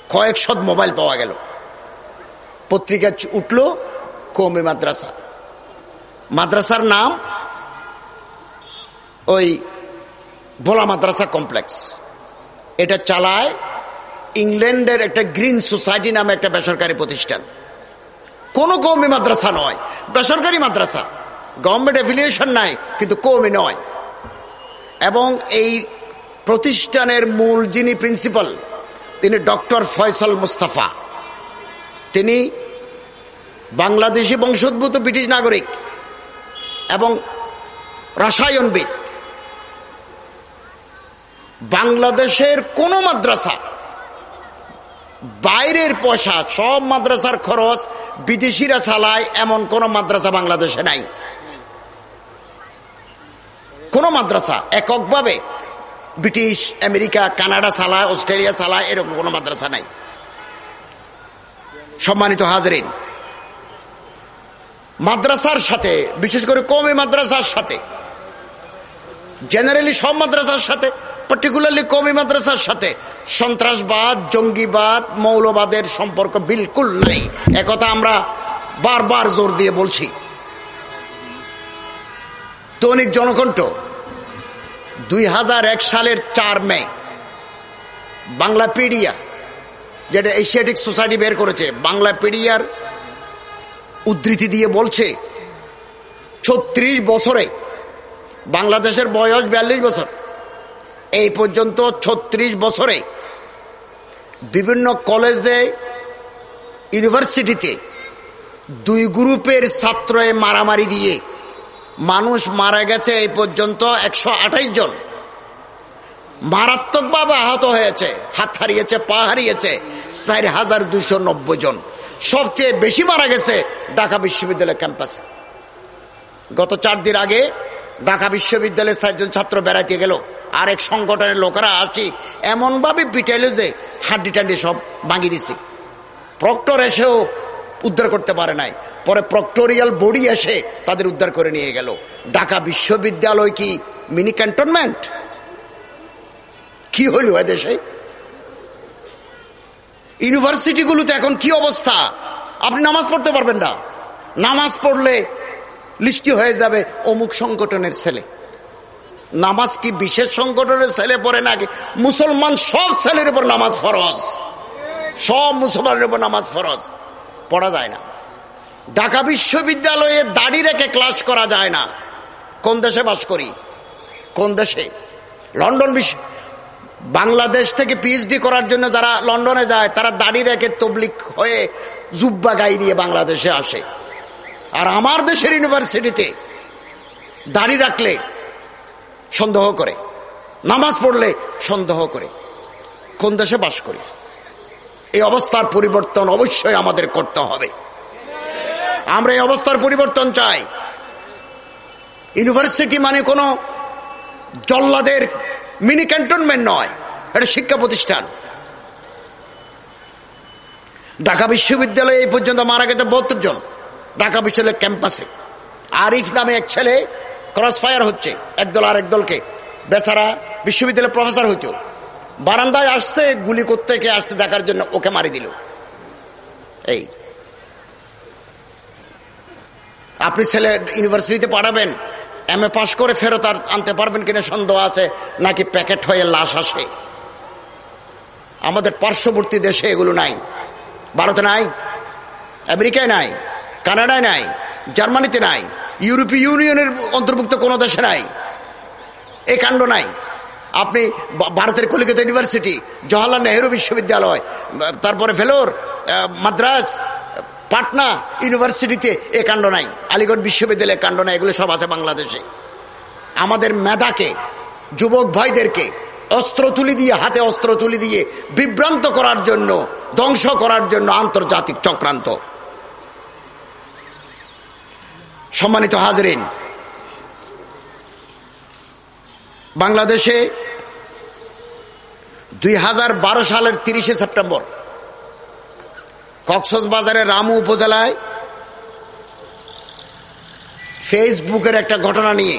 কয়েক শত মোবাইল পাওয়া গেল। পত্রিকা উঠল কৌমি মাদ্রাসা। মাদ্রাসার নাম ওই ভোলা মাদ্রাসা কমপ্লেক্স। এটা চালায় ইংল্যান্ডের একটা গ্রিন সোসাইটি নামে একটা বেসরকারি প্রতিষ্ঠান। কোন কৌমি মাদ্রাসা নয়, বেসরকারি মাদ্রাসা। গভর্নমেন্ট অ্যাফিলিয়েশন নাই, কিন্তু কৌমি নয়। এবং এই প্রতিষ্ঠানের মূল যিনি প্রিন্সিপাল, তিনি ডক্টর ফয়সল মুস্তাফা। তিনি বাংলাদেশি বংশোদ্ভূত ব্রিটিশ নাগরিক এবং রসায়নবিদ। বাংলাদেশের কোন মাদ্রাসা, বাইরের পয়সা, সব মাদ্রাসার খরচ বিদেশিরা চালায়, এমন কোন মাদ্রাসা বাংলাদেশে নাই। কোন মাদ্রাসা এককভাবে ব্রিটিশ, আমেরিকা, কানাডা চালায়, অস্ট্রেলিয়া চালায়, এরকম কোনো মাদ্রাসা নাই। সম্মানিত হাজরিন, মাদ্রাসার সাথে, বিশেষ করে কমে মাদ্রাসার সাথে, জেনারেলি সব মাদ্রাসার সাথে পার্টিকুলারলি কমি মাদ্রাসার সাথে। সন্ত্রাসবাদ, জঙ্গিবাদ, মৌলবাদের সম্পর্ক বিলকুল নাই। একথা আমরা বারবার জোর দিয়ে বলছি। দৈনিক জনকণ্ঠ, দুই এক সালের চার মে বাংলা পিডিয়া যেটা এশিয়াটিক সোসাইটি বের করেছে বাংলা পিডিয়ার উদ্ধৃতি দিয়ে বলছে, ছত্রিশ বছরে বাংলাদেশের বয়স বিয়াল্লিশ বছর। এই পর্যন্ত ছত্রিশ বছরে বিভিন্ন কলেজে, ইউনিভার্সিটিতে দুই গ্রুপের ছাত্রে মারামারি দিয়ে মানুষ মারা গেছে এই পর্যন্ত একশো আঠাইশ জন। মারাত্মকভাবে আহত হয়েছে, হাত হারিয়েছে, পা হারিয়েছে, চার হাজার দুশো নব্বই জন। সবচেয়ে বেশি মারা গেছে ঢাকা বিশ্ববিদ্যালয় ক্যাম্পাসে। গত চার দিন আগে ঢাকা বিশ্ববিদ্যালয়ের চারজন ছাত্র বেড়াতে গেল। আরেক সংগঠনের লোকেরা আসি এমনভাবে পিটাইল যে হাড্ডি টান্ডি সব ভাঙি দিছে। প্রক্টর এসেও উদ্ধার করতে পারে নাই। পরে প্রক্টোরিয়াল বডি এসে তাদের উদ্ধার করে নিয়ে গেল। ঢাকা বিশ্ববিদ্যালয় কি মিনি ক্যান্টনমেন্ট? কি হইল দেশে ইউনিভার্সিটিগুলোতে এখন কি অবস্থা? আপনি নামাজ পড়তে পারবেন না। নামাজ পড়লে লিস্টি হয়ে যাবে অমুক সংগঠনের ছেলে। নামাজ কি বিশেষ সংগঠনের ছেলে পড়ে নাকি? মুসলমান সব ছেলের উপর নামাজ ফরজ। সব মুসলমানের উপর নামাজ ফরজ। পড়া যায় না। ঢাকা বিশ্ববিদ্যালয়ে দাড়ি রেখে ক্লাস করা যায় না। কোন দেশে বাস করি? কোন দেশে? লন্ডন বিশ্ব বাংলাদেশ থেকে পিএইচডি করার জন্য যারা লন্ডনে যায়, তারা দাড়ি রেখে তবলিক হয়ে জুব্বা গাই দিয়ে বাংলাদেশে আসে। আর আমার দেশের ইউনিভার্সিটিতে দাড়ি রাখলে সন্দেহ করে। নামাজ পড়লে সন্দেহ করে। কোন দেশে বাস করি? এই অবস্থার পরিবর্তন অবশ্যই আমাদের করতে হবে। আমরা এই অবস্থার পরিবর্তন চাই। ইউনিভার্সিটি মানে কোনো জল্লাদের মিনি ক্যান্টনমেন্ট নয়, এটা শিক্ষা প্রতিষ্ঠান। ঢাকা বিশ্ববিদ্যালয়ে এই পর্যন্ত মারা গেছে বত্তর জন। ঢাকা বিশ্ববিদ্যালয়ের ক্যাম্পাসে। আরিফ নামে এক ছেলে ক্রস ফায়ার হচ্ছে একদল আর দলকে। বেচারা বিশ্ববিদ্যালয়ের প্রফেসর হইতো। বারান্দায় আসছে, গুলি করতে কে আসতে দেখার জন্য ওকে মারি দিল। এই। আপনি ছেলে ইউনিভার্সিটিতে পাঠাবেন এম এ পাশ করে ফেরত আর আনতে পারবেন কিনা সন্দেহ আছে, নাকি প্যাকেট হয়ে লাশ আসে। আমাদের পার্শ্ববর্তী দেশে এগুলো নাই। ভারতে নাই, আমেরিকায় নাই, কানাডায় নাই, জার্মানিতে নাই। ইউরোপীয় ইউনিয়নের অন্তর্ভুক্ত কোনো দেশে নাই। এ কাণ্ড নাই। আপনি ভারতের কলিকাতা ইউনিভার্সিটি, জওয়াহরলাল নেহরু বিশ্ববিদ্যালয়, তারপরে ফেলোর মাদ্রাস, পাটনা ইউনিভার্সিটিতে এ কাণ্ড নাই। আলিগড় বিশ্ববিদ্যালয়ে কাণ্ড নাই। এগুলো সব আছে বাংলাদেশে। আমাদের মেধাকে, যুবক ভাইদেরকে অস্ত্র তুলি দিয়ে, হাতে অস্ত্র তুলি দিয়ে বিভ্রান্ত করার জন্য, ধ্বংস করার জন্য আন্তর্জাতিক চক্রান্ত। সম্মানিত হাজরিন, বাংলাদেশে দুই সালের তিরিশে সেপ্টেম্বর, কক্সবাজারের রামু উপজেলায় ফেসবুকের একটা ঘটনা নিয়ে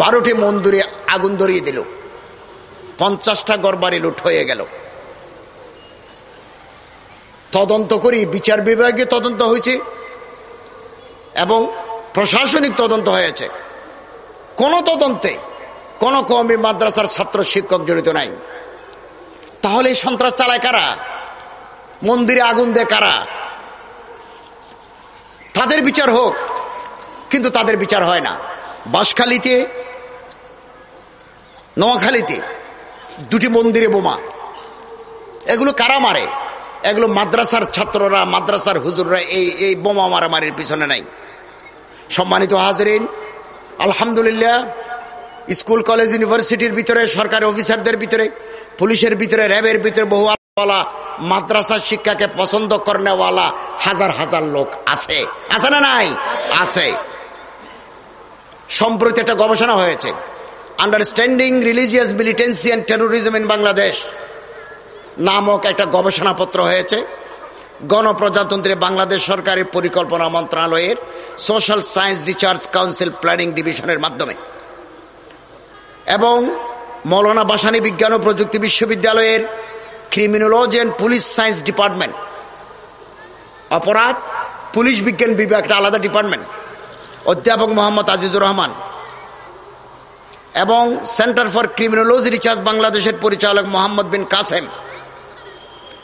বারোটি মন্দিরে আগুন ধরিয়ে দিল। পঞ্চাশটা গড়বাড়ি লুট হয়ে গেল। তদন্ত করি বিচার বিভাগে তদন্ত হয়েছে। এবং প্রশাসনিক তদন্ত হয়েছে। কোন তদন্তে কোন কমি মাদ্রাসার ছাত্র শিক্ষক জড়িত নাই। তাহলে এই সন্ত্রাস চালায় কারা? মন্দিরে আগুন দেয় কারা? তাদের বিচার হোক, কিন্তু তাদের বিচার হয় না। বাঁশখালীতে, নোয়াখালীতে দুটি মন্দিরে বোমা। এগুলো কারা মারে? এগুলো মাদ্রাসার ছাত্ররা, মাদ্রাসার হুজুররা এই এই বোমা মারামারির পিছনে নাই। সম্মানিত হাজরিন, আলহামদুলিল্লাহ, স্কুল, কলেজ, ইউনিভার্সিটির ভিতরে, সরকারি অফিসারদের ভিতরে, পুলিশের ভিতরে, র্যাবের ভিতরে বহু মাদ্রাসার শিক্ষাকে পছন্দ করেনা হাজার হাজার লোক আছে। আছে না নাই? আছে। সম্প্রতি একটা গবেষণা হয়েছে। Understanding religious militancy and terrorism in Bangladesh নামক একটা গবেষণাপত্র হয়েছে। গণপ্রজাতন্ত্রী বাংলাদেশ সরকারের পরিকল্পনা মন্ত্রণালয়ের social science research council planning ডিভিশনের মাধ্যমে। এবং মৌলানা বাসানি বিজ্ঞান ও প্রযুক্তি বিশ্ববিদ্যালয়ের criminology and police science department. অপরাধ, পুলিশ বিজ্ঞান বিভাগ একটা আলাদা ডিপার্টমেন্ট। অধ্যাপক মোহাম্মদ আজিজুর রহমান। এবং সেন্টার ফর ক্রিমিনোলজি রিসার্চ বাংলাদেশের পরিচালক মোহাম্মদ বিন কাসেম।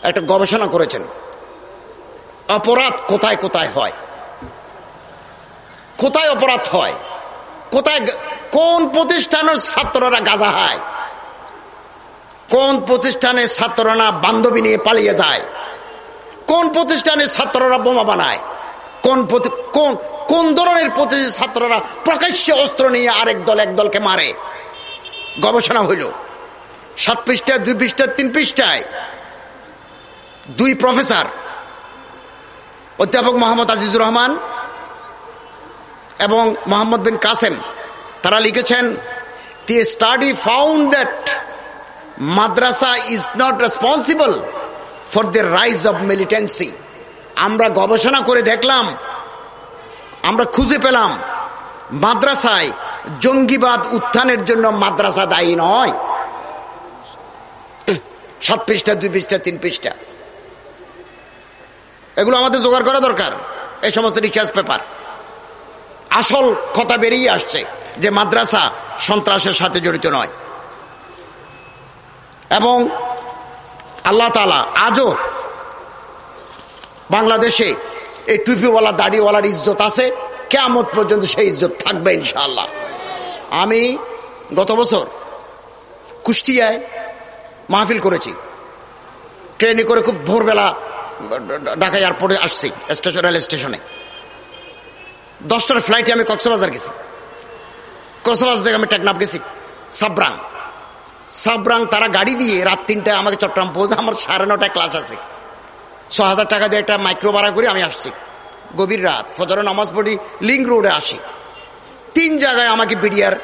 একটা গবেষণা করেছেন। অপরাধ কোথায় কোথায় হয়? কোথায় অপরাধ হয়? কোথায় কোন প্রতিষ্ঠানের ছাত্ররা গাজা হয়? কোন প্রতিষ্ঠানের ছাত্ররা বান্ধবী নিয়ে পালিয়ে যায়? কোন প্রতিষ্ঠানের ছাত্ররা বোমা বানায়? কোন কোন কোন ধরনের ছাত্ররা প্রকাশ্যে অস্ত্র নিয়ে আরেক দল এক দলকে মারে? গবেষণা হইল, সাত পৃষ্ঠায়, দুই পৃষ্ঠায়, তিন পৃষ্ঠায়। দুই প্রফেসর অধ্যাপক মোহাম্মদ আজিজুর রহমান এবং মোহাম্মদ বিন কাসেম, তারা লিখেছেন the study found that madrasa is not responsible for the rise of militancy আমরা গবেষণা করে দেখলাম, আমরা খুঁজে পেলাম, মাদ্রাসায় জঙ্গিবাদ উত্থানের জন্য মাদ্রাসা দায়ী নয়। সাত পৃষ্ঠা, দুই পৃষ্ঠা, তিন পৃষ্ঠা। এগুলো আমাদের জোগাড় করা দরকার। এই সমস্ত রিসার্চ পেপার আসল কথা বেরিয়ে আসছে যে মাদ্রাসা সন্ত্রাসের সাথে জড়িত নয়। এবং আল্লাহ তালা আজও বাংলাদেশে এই টুপিওয়ালা, দাড়িওয়ালার ইজ্জত আছে। কেমন পর্যন্ত সেই ইজ্জত থাকবে ইনশাল্লাহ আমি গত বছর কুষ্টিয়ায় মাহফিল করেছি। ট্রেনে করে খুব ভোরবেলা ঢাকা এয়ারপোর্টে আসছি, স্টেশন, রেল স্টেশনে। দশটার ফ্লাইটে আমি কক্সবাজার গেছি। কক্সবাজার থেকে আমি টেকনাফ গেছি, সাবরাং। সাবরাং তারা গাড়ি দিয়ে রাত তিনটায় আমাকে চট্টগ্রাম পৌঁছে, আমার সাড়ে নটায় ক্লাস আছে। ছ হাজার টাকা দিয়ে একটা মাইক্রো ভাড়া করে আমি আসছি। গভীর রাত ফজর নামাজ পড়ি লিঙ্ক রোডে আসি। তিন জায়গায় আমাকে বিডিআর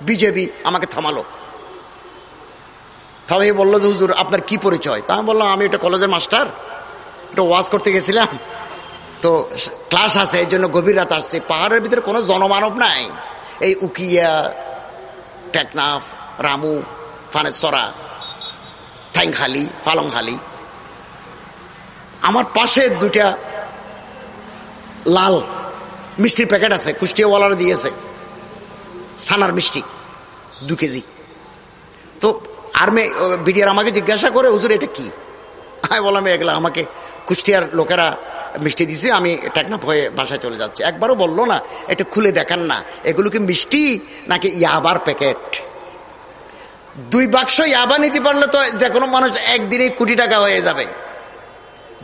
বিজেপি আমাকে থামালো। থামিয়ে বলল যে, হুজুর, আপনার কি পরিচয়? তা আমি বললাম, আমি একটা কলেজের মাস্টার একটু ওয়াজ করতে গেছিলাম। তো ক্লাস আছে, এই জন্য গভীর রাত আসছে। পাহাড়ের ভিতরে কোনো জনমানব নাই। এই উকিয়া, টেকনাফ, রামু, ফানেশ্বরা ঠ্যাংখালি পালংখালি আমার পাশে দুইটা লাল মিষ্টির প্যাকেট আছে, কুষ্টিয়াওয়ালারা দিয়েছে। সানার মিষ্টি, দু কেজি। তো আর্মে বিডিআর আমাকে জিজ্ঞাসা করে, হুজুর, এটা কি? আমি বললাম, এগুলো আমাকে কুষ্টিয়ার লোকেরা, মিষ্টি দিছে, আমি টেকনাফ হয়ে বাসায় চলে যাচ্ছি। একবারও বলল না এটা খুলে দেখান না। এগুলো কি মিষ্টি নাকি ইয়াবার প্যাকেট? দুই বাক্স ইয়াবা নিতে পারলে তো যে কোনো মানুষ একদিনে কোটি টাকা হয়ে যাবে।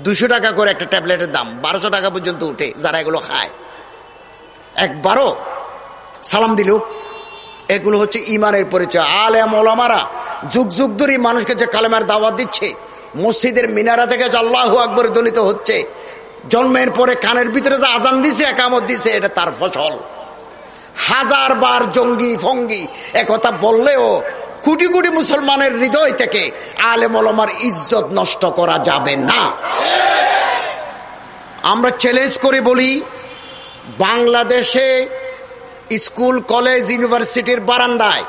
দুশো টাকা করে একটা ট্যাবলেটের দাম, বারোশো টাকা পর্যন্ত উঠে যারা এগুলো খায়। একবারও সালাম দিল। এগুলো হচ্ছে ইমানের পরিচয়। আলে মোলামারা যুগ যুগ ধরে মানুষকে যে কালেমার দাওয়াত দিচ্ছে মসজিদের মিনারা থেকে যে আল্লাহ আকবর দলিত হচ্ছে, জন্মের পরে কানের ভিতরে যে আজান দিছে, একামত দিছে, এটা তার ফসল। হাজার বার জঙ্গি, ফঙ্গি একথা বললেও কোটি কোটি মুসলমানের হৃদয় থেকে আলে মলমার ইজ্জত নষ্ট করা যাবে না। আমরা চ্যালেঞ্জ করে বলি, বাংলাদেশে স্কুল, কলেজ, ইউনিভার্সিটির বারান্দায়,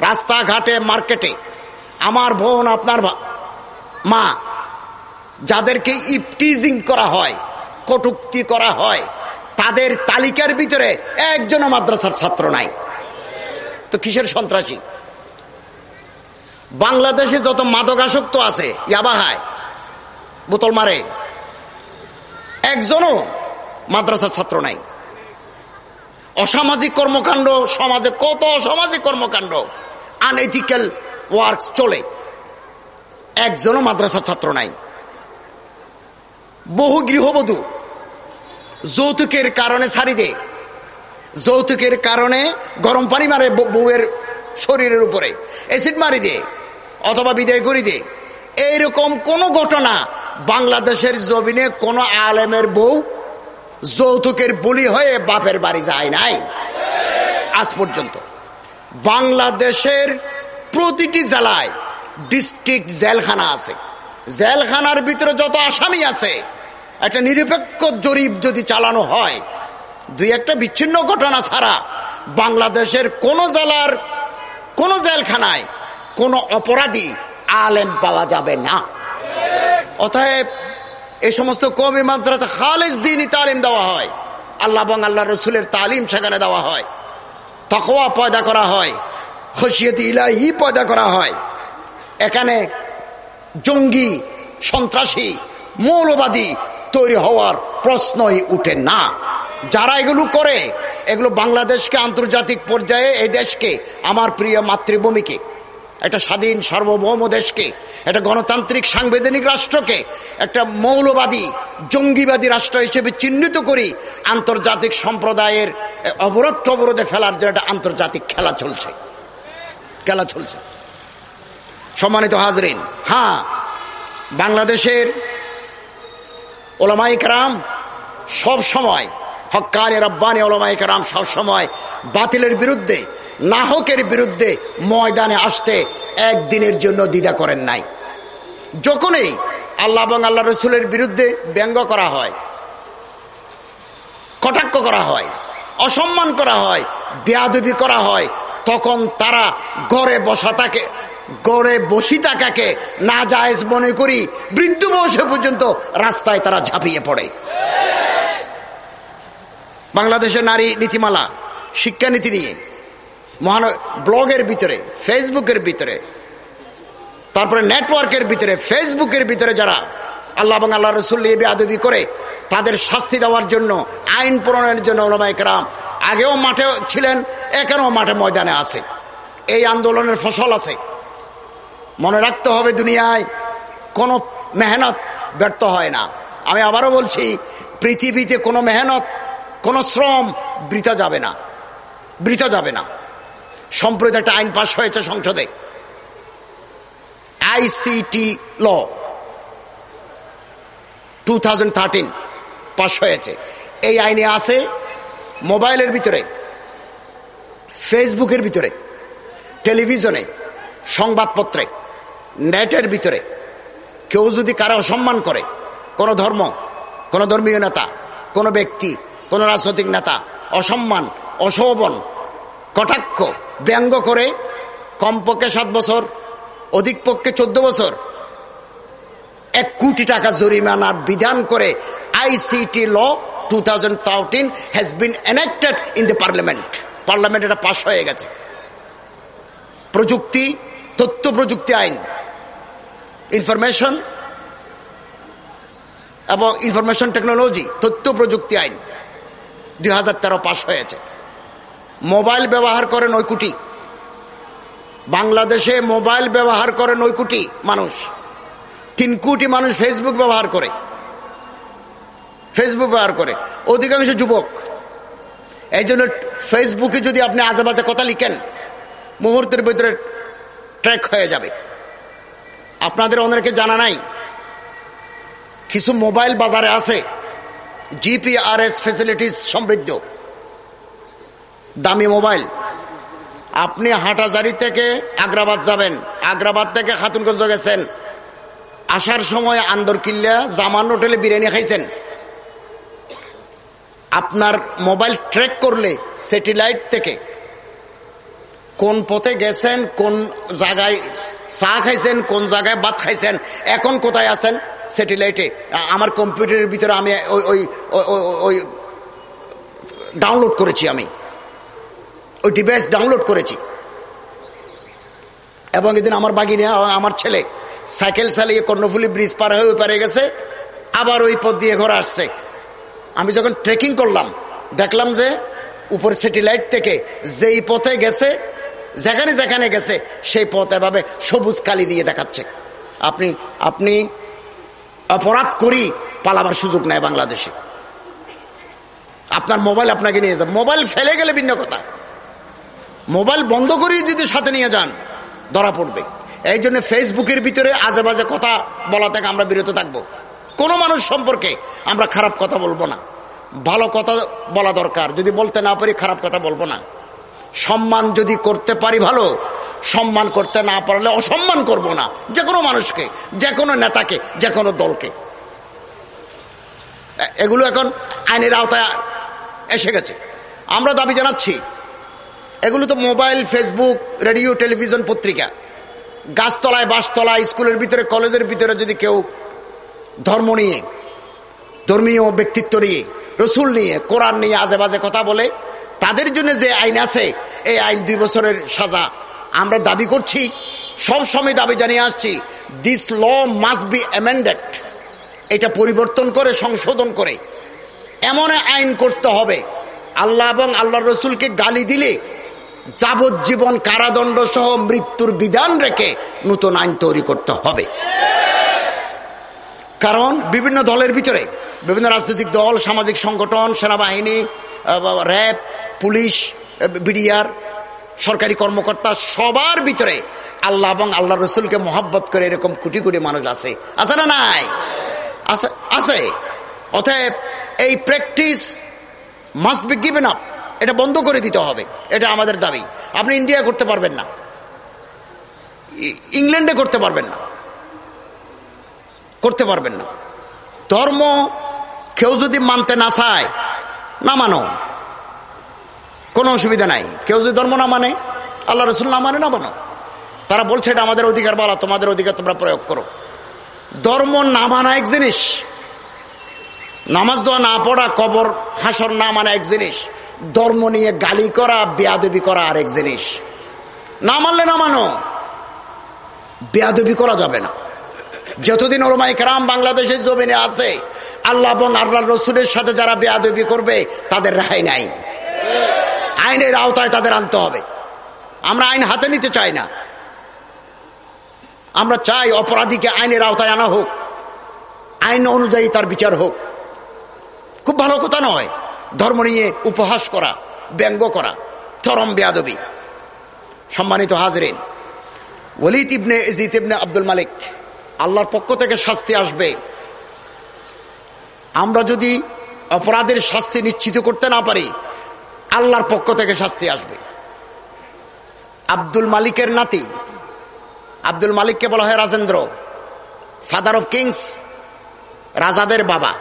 রাস্তাঘাটে, মার্কেটে, আমার বোন, আপনার মা, যাদেরকে ইপটিজিং করা হয়, কটুক্তি করা হয়, তাদের তালিকার ভিতরে একজনও মাদ্রাসার ছাত্র নাই। তো কিসের সন্ত্রাসী? বাংলাদেশে যত মাদকাসক্ত আছে, ইয়াবাহায়, বোতল মারে, একজনও মাদ্রাসার ছাত্র নাই। অসামাজিক কর্মকাণ্ড, সমাজে কত অসামাজিক কর্মকাণ্ড আনএথিক্যাল ওয়ার্কস চলে। একজনও মাদ্রাসার ছাত্র নাই। বহু গৃহবধূ যৌতুকের কারণে ছাড়ি দে যৌতুকের কারণে গরম পানি মারে বউয়ের শরীরের উপরে। অ্যাসিড মারি দে অথবা বিদায় করি দে এইরকম কোন ঘটনা বাংলাদেশের জমিনে কোন আলেমের বউ যৌতুকের বলি হয়ে বাপের বাড়ি যায় নাই। আজ পর্যন্ত। বাংলাদেশের প্রতিটি জেলায় ডিস্ট্রিক্ট জেলখানা আছে। জেলখানার ভিতরে যত আসামি আছে, একটা নিরপেক্ষ জরিপ যদি চালানো হয়, দুই একটা বিচ্ছিন্ন ঘটনা ছাড়া বাংলাদেশের কোন জেলার, কোন জেলখানায় কোন অপরাধী আলেম পাওয়া যাবে না। অতএব এই সমস্ত কবি মাদ্রাসা খালেজ দিনই তালিম দেওয়া হয়, আল্লাহ এবং আল্লাহ রসুলের তালিম সেখানে দেওয়া হয়। তকোয়া পয়দা করা হয়, খসিয়তি ইলাহি পয়দা করা হয়। এখানে জঙ্গি, সন্ত্রাসী, মৌলবাদী তৈরি হওয়ার প্রশ্নই উঠে না। যারা এগুলো করে, এগুলো বাংলাদেশকে আন্তর্জাতিক পর্যায়ে এই দেশকে, আমার প্রিয় মাতৃভূমিকে, একটা স্বাধীন, সার্বভৌম দেশকে, একটা গণতান্ত্রিক, সাংবিধানিক রাষ্ট্রকে, একটা মৌলবাদী, জঙ্গিবাদী রাষ্ট্র হিসেবে চিহ্নিত করি, আন্তর্জাতিক সম্প্রদায়ের অবরোধ অবরোধে ফেলার জন্য একটা আন্তর্জাতিক খেলা চলছে। খেলা চলছে। সম্মানিত হাজরিন হ্যাঁ বাংলাদেশের ওলামাই কারাম সব সময় হকানি রব্বানি ওলামাই কারাম সব সময় বাতিলের বিরুদ্ধে, নাহকের বিরুদ্ধে ময়দানে আসতে একদিনের জন্য দ্বিধা করেন নাই। যখনই আল্লাহ এবং আল্লাহ রসুলের বিরুদ্ধে ব্যঙ্গ করা হয়, কটাক্ষ করা হয়, অসম্মান করা হয়, বেয়াদবি করা হয়, তখন তারা গড়ে বসা থাকে গড়ে বসি থাকাকে না জায়েজ মনে করি, বৃদ্ধ বয়সে পর্যন্ত রাস্তায় তারা ঝাঁপিয়ে পড়ে। বাংলাদেশের নারী নীতিমালা, শিক্ষানীতি নিয়ে, মহান ব্লগের ভিতরে, ফেসবুকের ভিতরে, তারপরে নেটওয়ার্কের ভিতরে, ফেসবুকের ভিতরে যারা আল্লাহ এবং আল্লাহ রসুল আদবি করে, তাদের শাস্তি দেওয়ার জন্য, আইন প্রণয়নের জন্য ওলামাইকরাম আগেও মাঠে ছিলেন, এখানেও মাঠে ময়দানে আছে। এই আন্দোলনের ফসল আছে। মনে রাখতে হবে দুনিয়ায় কোনো মেহনত ব্যর্থ হয় না। আমি আবারও বলছি, পৃথিবীতে কোনো মেহনত, কোনো শ্রম বৃথা যাবে না। বৃথা যাবে না। সম্প্রতি একটা আইন পাশ হয়েছে সংসদে। ICT law two thousand thirteen পাশ হয়েছে। এই আইনে আছে মোবাইলের ভিতরে, ফেসবুকের ভিতরে, টেলিভিশনে, সংবাদপত্রে। নেটের ভিতরে কেউ যদি কারও অসম্মান করে, কোনো ধর্ম, কোনো ধর্মীয় নেতা, কোনো ব্যক্তি, কোনো রাজনৈতিক নেতা, অসম্মান, অশোভন, কটাক্ষ, ব্যঙ্গ করে কমপক্ষে সাত বছর, অধিক পক্ষে চোদ্দ বছর, এক কোটি টাকা জরিমানার বিধান করে ICT law two thousand thirteen has been enacted in the parliament parliament এটা পাশ হয়ে গেছে। প্রযুক্তি, তথ্য প্রযুক্তি আইন ইনফরমেশন এবং ইনফরমেশন টেকনোলজি তথ্য প্রযুক্তি আইন, দুই হাজার তেরো পাশ হয়েছে। মোবাইল ব্যবহার করে নয় কোটি। বাংলাদেশে মোবাইল ব্যবহার করে নয় কোটি মানুষ। তিন কোটি মানুষ ফেসবুক ব্যবহার করে। ফেসবুক ব্যবহার করে। অধিকাংশ যুবক। এই জন্য ফেসবুকে যদি আপনি আজেবাজে কথা লিখেন, মুহূর্তের ভিতরে ট্র্যাক হয়ে যাবে। আপনাদের অনেকে জানা নাই। কিছু মোবাইল বাজারে আছে, জিপিআরএস ফেসিলিটিস সমৃদ্ধ। দামি মোবাইল। আপনি হাটাজারি থেকে আগ্রাবাদ যাবেন, আগ্রাবাদ থেকে খাতুনগঞ্জ গেছেন। আসার সময় আন্দর কিল্লা, জামান হোটেলে বিরিয়ানি খাইছেন। আপনার মোবাইল ট্র্যাক করলে স্যাটেলাইট থেকে কোন পথে গেছেন, কোন জায়গায় চা খাইছেন, কোন জায়গায় ভাত খাইছেন, এখন কোথায় আছেন? স্যাটেলাইটে। আমার কম্পিউটারের ভিতরে আমি ওই ওই ওই ডাউনলোড করেছি আমি। ওই ডিভাইস ডাউনলোড করেছি। এবং এদিন আমার বাগিনে, আমার ছেলে সাইকেল চালিয়ে কর্ণফুলি ব্রিজ পার হয়ে পারে গেছে, আবার ওই পথ দিয়ে ঘরে আসছে। আমি যখন ট্রেকিং করলাম, দেখলাম যে উপর স্যাটেলাইট থেকে যেই পথে গেছে যেখানে যেখানে গেছে, সেই পথ এভাবে সবুজ কালি দিয়ে দেখাচ্ছে। আপনি আপনি অপরাধ করি পালাবার সুযোগ নেয় বাংলাদেশে। আপনার মোবাইল আপনাকে নিয়ে যান মোবাইল ফেলে গেলে ভিন্ন কথা। মোবাইল বন্ধ করেই যদি সাথে নিয়ে যান, ধরা পড়বে। এই জন্য ফেসবুকের ভিতরে আজে বাজে কথা বলা থেকে আমরা বিরত থাকব। কোনো মানুষ সম্পর্কে আমরা খারাপ কথা বলব না। ভালো কথা বলা দরকার। যদি বলতে না পারি, খারাপ কথা বলব না। সম্মান যদি করতে পারি ভালো, সম্মান করতে না পারলে অসম্মান করব না। যে কোনো মানুষকে যে কোনো নেতাকে যে কোনো দলকে এগুলো এখন আইনের আওতায় এসে গেছে। আমরা দাবি জানাচ্ছি, এগুলো তো মোবাইল, ফেসবুক, রেডিও, টেলিভিশন পত্রিকা। গাছতলায়, বাসতলায়, স্কুলের ভিতরে, কলেজের ভিতরে যদি কেউ ধর্ম নিয়ে, ধর্মীয় ব্যক্তিত্ব নিয়ে, রসুল নিয়ে, কোরআন নিয়ে আজে বাজে কথা বলে তাদের জন্য যে আইন আছে, এই আইন দুই বছরের সাজা আমরা দাবি করছি। সব সময় দাবি জানিয়ে আসছি this law must be amended এটা পরিবর্তন করে, সংশোধন করে। এমন আইন করতে হবে, আল্লাহ এবং আল্লাহ রসুলকে গালি দিলে যাবজ্জীবন কারাদণ্ড সহ মৃত্যুর বিধান রেখে নতুন আইন তৈরি করতে হবে। কারণ বিভিন্ন দলের ভিতরে বিভিন্ন রাজনৈতিক দল, সামাজিক সংগঠন, সেনাবাহিনী র্যাব, পুলিশ বিডিআর, সরকারি কর্মকর্তা সবার ভিতরে আল্লাহ এবং আল্লাহ রসুলকে মহাব্বত করে এরকম কোটি কোটি মানুষ আছে। আছে না নাই? আছে অতএব এই practice must be given up এটা বন্ধ করে দিতে হবে। এটা আমাদের দাবি। আপনি ইন্ডিয়া করতে পারবেন না। ইংল্যান্ডে করতে পারবেন না। করতে পারবেন না। ধর্ম কেউ যদি মানতে না চায় না মানো। কোনো অসুবিধা নাই। কেউ যদি ধর্ম না মানে আল্লাহ রসুল না মানে না মানো। তারা বলছে এটা আমাদের অধিকার বলা, তোমাদের অধিকার তোমরা প্রয়োগ করো। ধর্ম না মানা এক জিনিস, নামাজ দোয়া না পড়া, কবর, হাসর না মানা এক জিনিস, ধর্ম নিয়ে গালি করা, বেয়াদবি করা আরেক জিনিস। না মানলে না মানো, বেয়াদবি করা যাবে না। যতদিন ওরমাই কেরাম বাংলাদেশের জমিনে আছে আল্লাহ এবং আল্লাহ রসুলের সাথে যারা বেয়াদবি করবে, তাদের রেহাই নাই। আইনের আওতায় তাদের আনতে হবে। আমরা আইন হাতে নিতে চাই না। আমরা চাই অপরাধীকে আইনের আওতায় আনা হোক। আইন অনুযায়ী তার বিচার হোক। খুব ভালো কথা নয়। ধর্ম নিয়ে উপহাস করা, ব্যঙ্গ করা, চরম বেয়াদবি। সম্মানিত হাজরিন ওলিদ ইবনে ইজিত ইবনে আব্দুল মালিক, আল্লাহর পক্ষ থেকে শাস্তি আসবে। আমরা যদি অপরাধের শাস্তি নিশ্চিত করতে না পারি, আল্লাহর পক্ষ থেকে শাস্তি আসবে। আব্দুল মালিকের নাতি, আব্দুল মালিককে বলা হয় রাজেন্দ্র ফাদার অফ কিংস রাজাদের বাবা,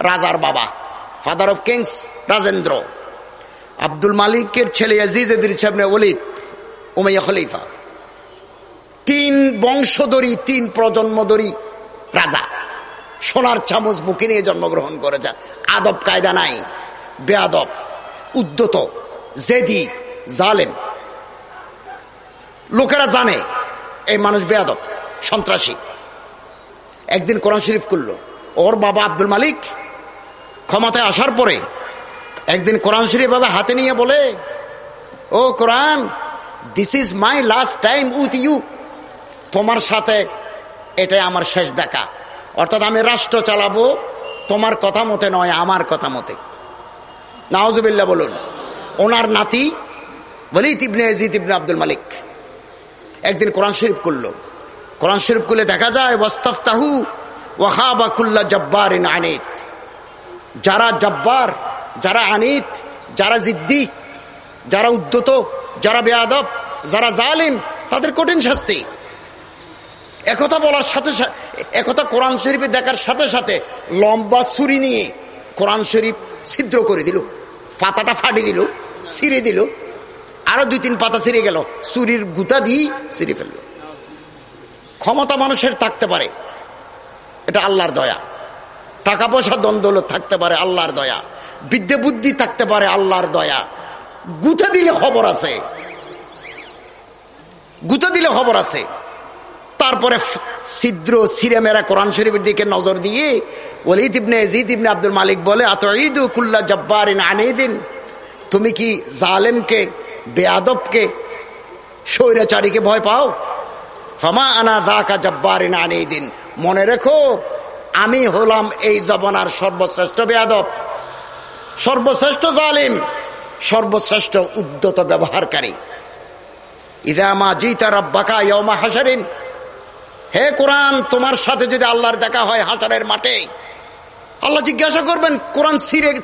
রাজার বাবা father of kings Rajendra. Abdul মালিকের ছেলে আজিজ এদির সামনে ওলিদ উমাইয়া খলিফা। তিন বংশধরী, তিন প্রজন্মধরী রাজা। সোনার চামচ মুখে নিয়ে জন্মগ্রহণ করেছে। আদব কায়দা নাই বেআব উদ্যত জেদি জালেন লোকেরা জানে, এই মানুষ বেয়াদব, সন্ত্রাসী। একদিন কোরআন শরীফ করল, ওর বাবা আব্দুল মালিক ক্ষমতায় আসার পরে একদিন কোরআন শরীফ বাবা হাতে নিয়ে বলে, ও কোরআন this is my last time with you তোমার সাথে এটাই আমার শেষ দেখা। অর্থাৎ আমি রাষ্ট্র চালাবো, তোমার কথা মতে নয়, আমার কথা মতে। নাওজবিল্লা বলুন, ওনার নাতি বলি তিবনে জিত ইবনে আব্দুল মালিক একদিন কোরআন শরীফ করল কোরআন শরীফ করলে দেখা যায়, ওয়াস্তাফতাহু ওয়াহাবা কুল্লা জব্বার ইন আনিত। যারা জব্বার, যারা আনিত, যারা জিদ্দি যারা উদ্যত, যারা বেয়াদব যারা জালিম, তাদের কঠিন শাস্তি। একথা বলার সাথে একথা কোরআন শরীফে দেখার সাথে সাথে লম্বা ছুরি নিয়ে কোরআন শরীফ ছিদ্র করে দিল। পাতাটা ফাটি দিল, ছিঁড়ে দিল। আরও দুই তিন পাতা ছিঁড়ে গেল। চুরির গুতা দিয়ে ছিঁড়ে ফেলল। ক্ষমতা মানুষের থাকতে পারে। এটা আল্লাহর দয়া। টাকা পয়সা দ্বন্দ্ব থাকতে পারে আল্লাহর দয়া। বিদ্যে বুদ্ধি থাকতে পারে আল্লাহর দয়া। গুতে দিলে খবর আছে। গুতা দিলে খবর আছে। তারপরে ছিদ্র সিরে মেরা কোরআন শরীফের দিকে নজর দিয়ে ওলিদ ইবনে জিদ ইবনে আব্দুল মালিক বলে আত ঈদ কুল্লা জব্বার দিন তুমি কি জালেমকে বেয়াদবকে স্বৈরাচারীকে ভয় পাও? ফমা আনা দাকা জব্বার দিন মনে রেখো, আমি হলাম এই জবনার সর্বশ্রেষ্ঠ বেয়াদব সর্বশ্রেষ্ঠ জালিম, সর্বশ্রেষ্ঠ উদ্যত ব্যবহারকারী। ইদামা জিতা রব্বাকা ইয়মা হাসারিন হে কোরআন, তোমার সাথে যদি আল্লাহর দেখা হয় হাসারের মাঠে, আল্লাহ জিজ্ঞাসা করবেন, কোরআন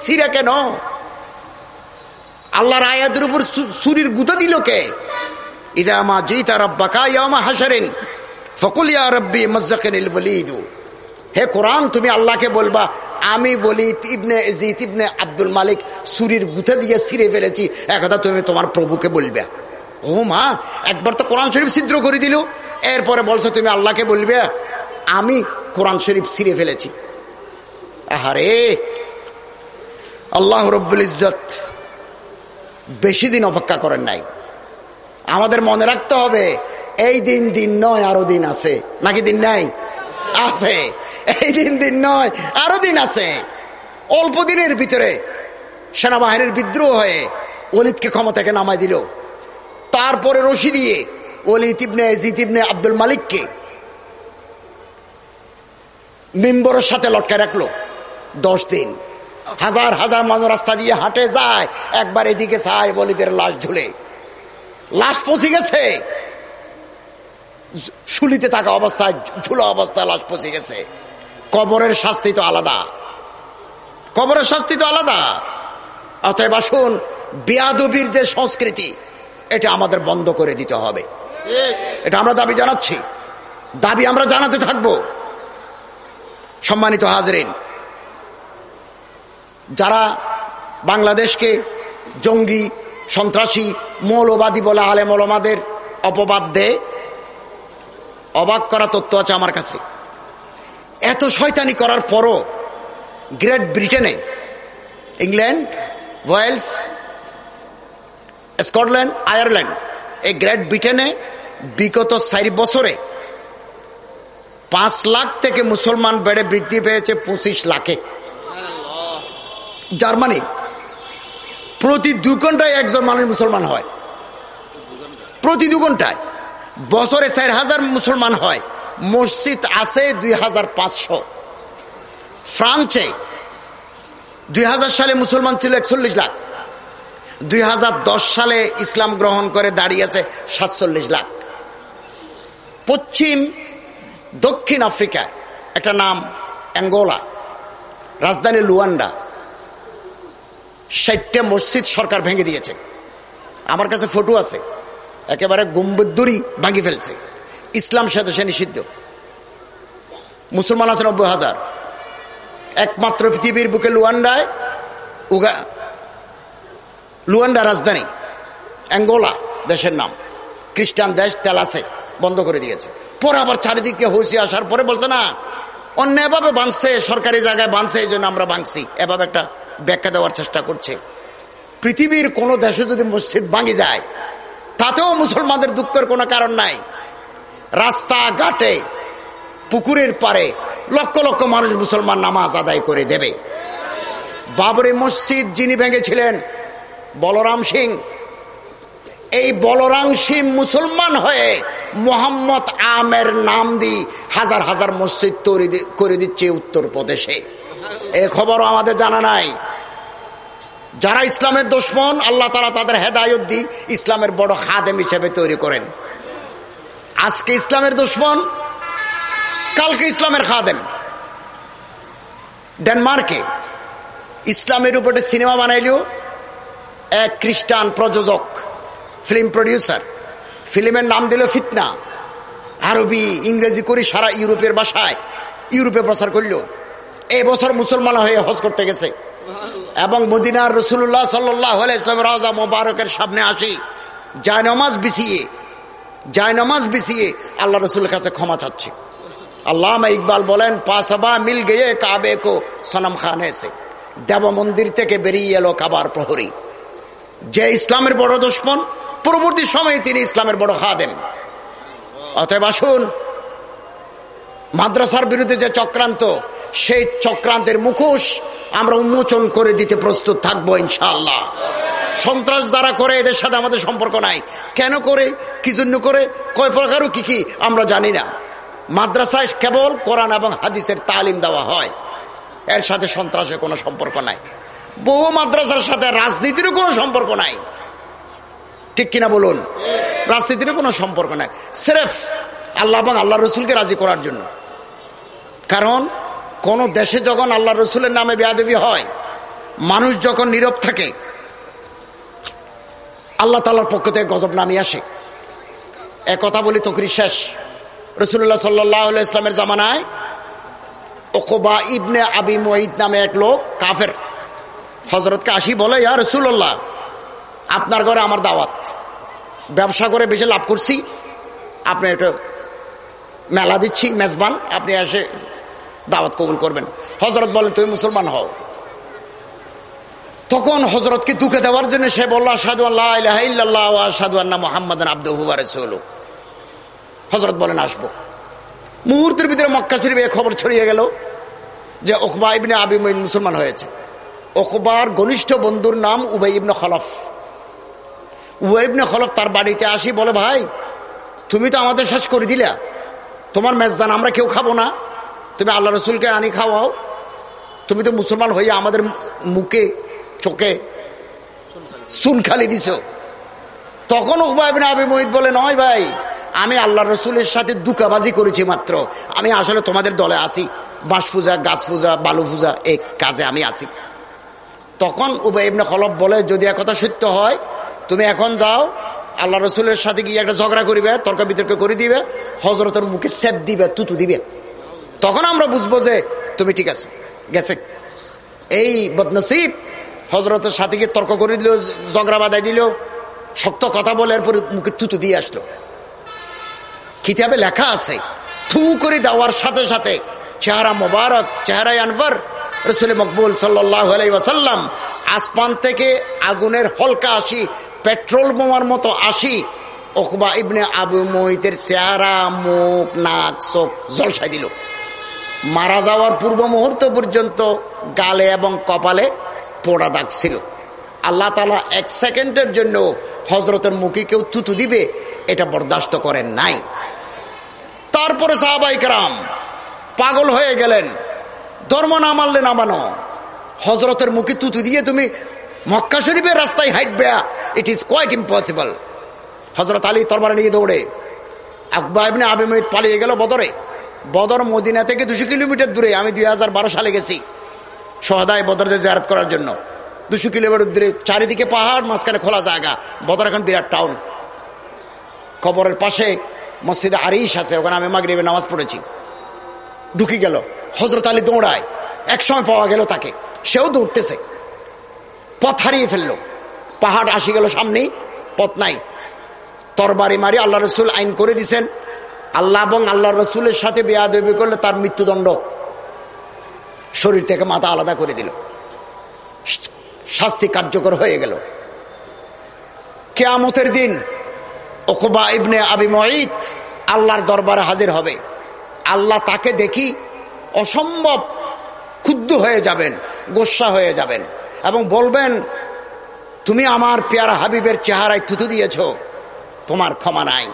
সিরে কেন? আল্লাহর আয়াতের উপর সুরির গুতা দিল কে? ইদা মা জিতা রব্বাকা ইয়ামা হাসারেন ফকুলিয়া রব্বি মজ্জাকিন বলিদু হে কোরআন, তুমি আল্লাহকে বলবা, আমি বলি ইবনে জিত ইবনে আব্দুল মালিক সুরির গুথে দিয়ে ছিঁড়ে ফেলেছি, একথা তুমি তোমার প্রভুকে বলবে। ও মা একবার তো কোরআন শরীফ ছিদ্র করে দিল। এরপরে বলছো, তুমি আল্লাহকে বলবে, আমি কোরআন শরীফ ছিঁড়ে ফেলেছি। আহারে, আল্লাহ রব্বুল ইজ্জত বেশি দিন অপেক্ষা করেন নাই। আমাদের মনে রাখতে হবে, এই দিন দিন নয়, আরও দিন আছে। নাকি দিন নাই? আছে। এই দিন দিন নয়, আরও দিন আছে। অল্প দিনের ভিতরে সেনাবাহিনীর বিদ্রোহ হয়ে অলিদকে ক্ষমতা থেকে নামাই দিল। তারপরে রশি দিয়ে আব্দুল মালিককে সাথে লটকায় রাখল। দশ দিন। হাজার হাজার মানুষ রাস্তা দিয়ে হাঁটে যায়। একবার এদিকে চায় বলিদের লাশ ঝুলে লাশ গেছে। শুলিতে থাকা অবস্থায়, ঝুলো অবস্থায় লাশ পচে গেছে। কবরের শাস্তি তো আলাদা। কবরের শাস্তি তো আলাদা। অতএব আসুন, বেয়াদবির যে সংস্কৃতি, এটা আমাদের বন্ধ করে দিতে হবে। এটা আমরা দাবি জানাচ্ছি। দাবি আমরা জানাতে থাকব। সম্মানিত হাজরিন, যারা বাংলাদেশকে জঙ্গি, সন্ত্রাসী, মৌলবাদী বলে আলেমলমাদের অপবাদ দেয়, অবাক করা তথ্য আছে আমার কাছে। এত শয়তানি করার পরও গ্রেট ব্রিটেনে, ইংল্যান্ড, ওয়েলস, স্কটল্যান্ড, আয়ারল্যান্ড, এই গ্রেট ব্রিটেনে বিগত চার বছরে পাঁচ লাখ থেকে মুসলমান বেড়ে বৃদ্ধি পেয়েছে পঁচিশ লাখে। জার্মানি প্রতি দু ঘন্টায় একজন মানুষ মুসলমান হয়। প্রতি দু ঘন্টায়। বছরে চার হাজার মুসলমান হয়। মসজিদ আছে দুই হাজার পাঁচশো। ফ্রান্সে দুই হাজার সালে মুসলমান ছিল একচল্লিশ লাখ। দুই হাজার দশ সালে ইসলাম গ্রহণ করে দাঁড়িয়েছে সাতচল্লিশ লাখ। পশ্চিম, দক্ষিণ আফ্রিকায়, একটা নাম অ্যাঙ্গোলা, রাজধানী লুয়ান্ডা, ষাটটা মসজিদ সরকার ভেঙে দিয়েছে। আমার কাছে ফটো আছে, একেবারে গুম্বুদ্দুরি ভাঙি ফেলছে। ইসলাম সে নিষিদ্ধ। মুসলমান আছে নব্বই হাজার। একমাত্র পৃথিবীর বুকে লুয়ান্ডায়, উগা, লুয়ান্ডা রাজধানী, অ্যাঙ্গোলা দেশের নাম। খ্রিস্টান দেশ তেল আছে বন্ধ করে দিয়েছে। পরে আবার চারিদিকে হয়েছে আসার পরে বলছে, না, অন্য এভাবে বাঁধছে, সরকারি জায়গায় বাঁধছে, এই জন্য আমরা বাঁধছি। এভাবে একটা ব্যাখ্যা দেওয়ার চেষ্টা করছে। পৃথিবীর কোনো দেশে যদি মসজিদ ভাঙি যায়, তাতেও মুসলমানদের দুঃখের কোনো কারণ নাই। রাস্তা ঘাটে পুকুরের পারে লক্ষ লক্ষ মানুষ মুসলমান নামাজ আদায় করে দেবে। বাবরি মসজিদ যিনি ভেঙেছিলেন, বলরাম সিং, এই বলরাম সিং মুসলমান হয়ে মোহাম্মদ আমের নাম দি হাজার হাজার মসজিদ তৈরি করে দিচ্ছে উত্তরপ্রদেশে এ খবরও আমাদের জানা নাই। যারা ইসলামের দুশ্মন, আল্লাহ তারা তাদের হেদায়ত দি ইসলামের বড় খাদেম হিসেবে তৈরি করেন। আজকে ইসলামের দুশ্মন, কালকে ইসলামের খাদেম। ডেনমার্কে ইসলামের উপরে সিনেমা বানাইলেও এক খ্রিস্টান প্রযোজক, ফিল্ম প্রডিউসার। ফিল্মের নাম দিল ফিতনা। আরবি, ইংরেজি করে সারা ইউরোপের বাসায় ইউরোপে প্রচার করল। বছর মুসলমান হয়ে হজ করতে গেছে। এবং মদিনার রসুল্লাহ সাল্লাহ ইসলামের রাজা মোবারকের সামনে আসি। যায় নমাজ বিছিয়ে, যায় নমাজ বিছিয়ে আল্লাহ রসুলের কাছে ক্ষমা চাচ্ছে। আল্লাহ ইকবাল বলেন পাশাবা মিল গিয়ে কাবে কো সনম খান এসে দেব মন্দির থেকে বেরিয়ে এলো কাবার প্রহরী। যে ইসলামের বড় দুশ্মন পরবর্তী সময়ে তিনি ইসলামের বড় খাদেন অতএব আসুন, মাদ্রাসার বিরুদ্ধে যে চক্রান্ত, সেই চক্রান্তের মুখোশ আমরা উন্মোচন করে দিতে প্রস্তুত থাকব ইনশাল্লাহ সন্ত্রাস যারা করে, এদের সাথে আমাদের সম্পর্ক নাই। কেন করে, কি জন্য করে, কয় প্রকারও কি কি, আমরা জানি না। মাদ্রাসায় কেবল কোরআন এবং হাদিসের তালিম দেওয়া হয়। এর সাথে সন্ত্রাসের কোনো সম্পর্ক নাই। বহু মাদ্রাসার সাথে রাজনীতিরও কোনো সম্পর্ক নাই। ঠিক কিনা বলুন? রাজনীতির কোনো সম্পর্ক নাই। সেরেফ আল্লাহ এবং আল্লাহ রসুলকে রাজি করার জন্য। কারণ, কোন দেশে যখন আল্লাহ রসুলের নামে বেয়াদবি হয়, মানুষ যখন নীরব থাকে, আল্লাহ তালার পক্ষ থেকে গজব নামিয়ে আসে। এ কথা বলি তকরি শেষ। রসুল্লাহ সাল্লাহ ইসলামের জামানায় ওকোবা ইবনে আবি মঈদ নামে এক লোক কাফের। হজরতকে আসি বলে, ইয়া রসুল্লাহ আপনার ঘরে আমার দাওয়াত। ব্যবসা করে বেশি লাভ করছি। আপনি একটা মেলা দিচ্ছি, মেজবান। আপনি এসে দাওয়াত কবুল করবেন। হজরত বলেন, তুমি মুসলমান হও। তখন হজরতকে দুঃখে দেওয়ার জন্য সে বলল সাধু আল্লাহ হজরত বলেন, আসব। মুহূর্তের ভিতরে মক্কা শরীফে খবর ছড়িয়ে গেল যে ওকবা ইবনে আবি মুসলমান হয়েছে। ওকবার ঘনিষ্ঠ বন্ধুর নাম উবাই ইবনে খলফ। ইবনে খলফ তার বাড়িতে আসি, বলে, ভাই, তুমি তো আমাদের শেষ করে দিলা। তোমার মেজদান আমরা কেউ খাব না। তুমি আল্লাহ রসুলকে আনি খাওয়াও। তুমি তো মুসলমান হয়ে আমাদের মুখে, চোখে সুন খালি দিছ। তখন উকবাইবিন আবি মহিদ বলে, নয় ভাই, আমি আল্লাহ রসুলের সাথে দুকাবাজি করেছি মাত্র। আমি আসলে তোমাদের দলে আসি। বাঁশ পূজা, গাছ পূজা, বালু পূজা এই কাজে আমি আসি। তখন উবাইবনে খলব বলে, যদি কথা সত্য হয় তুমি এখন যাও, আল্লাহ রসুলের সাথে গিয়ে একটা ঝগড়া করিবে, তর্ক বিতর্ক করে দিবে হজরতের মুখে সেপ দিবে, তুতু দিবে। তখন আমরা বুঝব যে তুমি ঠিক আছে। গেছে? এই বদনসিব হজরতের সাথে গিয়ে তর্ক করে দিল, ঝগড়া বাদাই দিল, শক্ত কথা বলে এরপর মুখে তুতু দিয়ে আসলো। কিতাবে লেখা আছে, থু করে দেওয়ার সাথে সাথে চেহারা মোবারক চেহারা আনবার রসুল মকবুল সাল্লাম আসমান থেকে আগুনের হলকা আসি পেট্রোল বোমার মতো আসি ওকবা ইবনে আবু মহিতের চেহারা, মুখ, নাক, চোখ জলসাই দিল। মারা যাওয়ার পূর্ব মুহূর্ত পর্যন্ত গালে এবং কপালে পোড়া দাগ ছিল। আল্লাহ তালা এক সেকেন্ডের জন্য হজরতের মুখে কেউ তুতু দিবে, এটা বরদাস্ত করেন নাই। তারপরে সাহাবাইকরাম পাগল হয়ে গেলেন। ধর্ম না মানলে না মানো। হজরতের মুখে তুতু দিয়ে তুমি মক্কা শরীফের রাস্তায় হাইটবে ইট ইজ কোয়াইট ইম্পসিবল হজরত আলী তরবারে নিয়ে দৌড়ে। আকবাইবনে আবিমহিদ পালিয়ে গেল বদরে। বদর মদিনা থেকে দুশো কিলোমিটার দূরে, আমি দুই হাজার বারো সালে গেছি সহদায় বদরদের জায়াত করার জন্য। দুশো কিলোমিটার দূরে, চারিদিকে পাহাড়, মাঝখানে খোলা জায়গা। বদর এখন বিরাট টাউন কবরের পাশে মসজিদে আরিস আছে, ওখানে আমি মাগরিবে নামাজ পড়েছি। ঢুকি গেল। হজরত আলী দৌড়ায়। এক সময় পাওয়া গেল তাকে। সেও দৌড়তেছে। পথ হারিয়ে ফেলল। পাহাড় আসি গেল সামনেই, পথ নাই। তরবারি মারি আল্লাহ রসুল আইন করে দিছেন। আল্লাহ এবং আল্লাহ রসুলের সাথে বেয়াদবি করলে তার মৃত্যুদণ্ড। শরীর থেকে মাথা আলাদা করে দিল। শাস্তি কার্যকর হয়ে গেল। কেয়ামতের দিন ওকবা ইবনে আবি মঈদ আল্লাহর দরবারে হাজির হবে। আল্লাহ তাকে দেখি অসম্ভব ক্ষুদ্ধ হয়ে যাবেন, গোসা হয়ে যাবেন। এবং বলবেন, তুমি আমার পেয়ারা হাবিবের চেহারায় থুতু দিয়েছ, তোমার ক্ষমা নাই।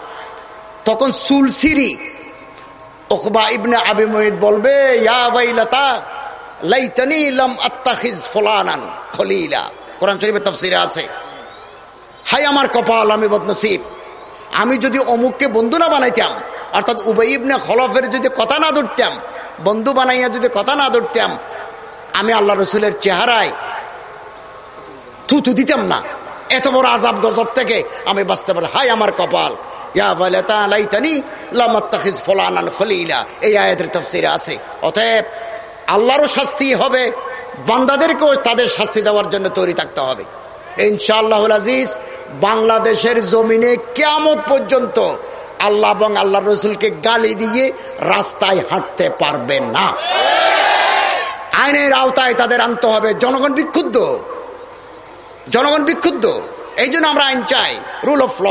তখন সুলসিরি ওকবা ইবনে আবি মঈদ বলবে, ইয়া বাইলতা লাইতানি লাম আত্তাখিজ ফলানান খলিলা। কোরআন শরীফের তফসিরে আছে হাই আমার কপাল, আমি বদনসিব। আমি যদি অমুককে বন্ধু না বানাইতাম, অর্থাৎ উবাই ইবনে খলফের যদি কথা না ধরতাম, বন্ধু বানাইয়া যদি কথা না ধরতাম, আমি আল্লাহ রসুলের চেহারায় থুতু দিতাম না। এত বড় আজাব গজব থেকে আমি বাঁচতে পারি। হাই আমার কপাল। বাংলাদেশের জমিনে কেমত পর্যন্ত আল্লাহ এবং আল্লাহ রসুলকে গালি দিয়ে রাস্তায় হাঁটতে পারবে না। আইনের আওতায় তাদের আনতে হবে। জনগণ বিক্ষুব্ধ। জনগণ বিক্ষুব্ধ। এই জন্য আমরা আইন চাই rule of law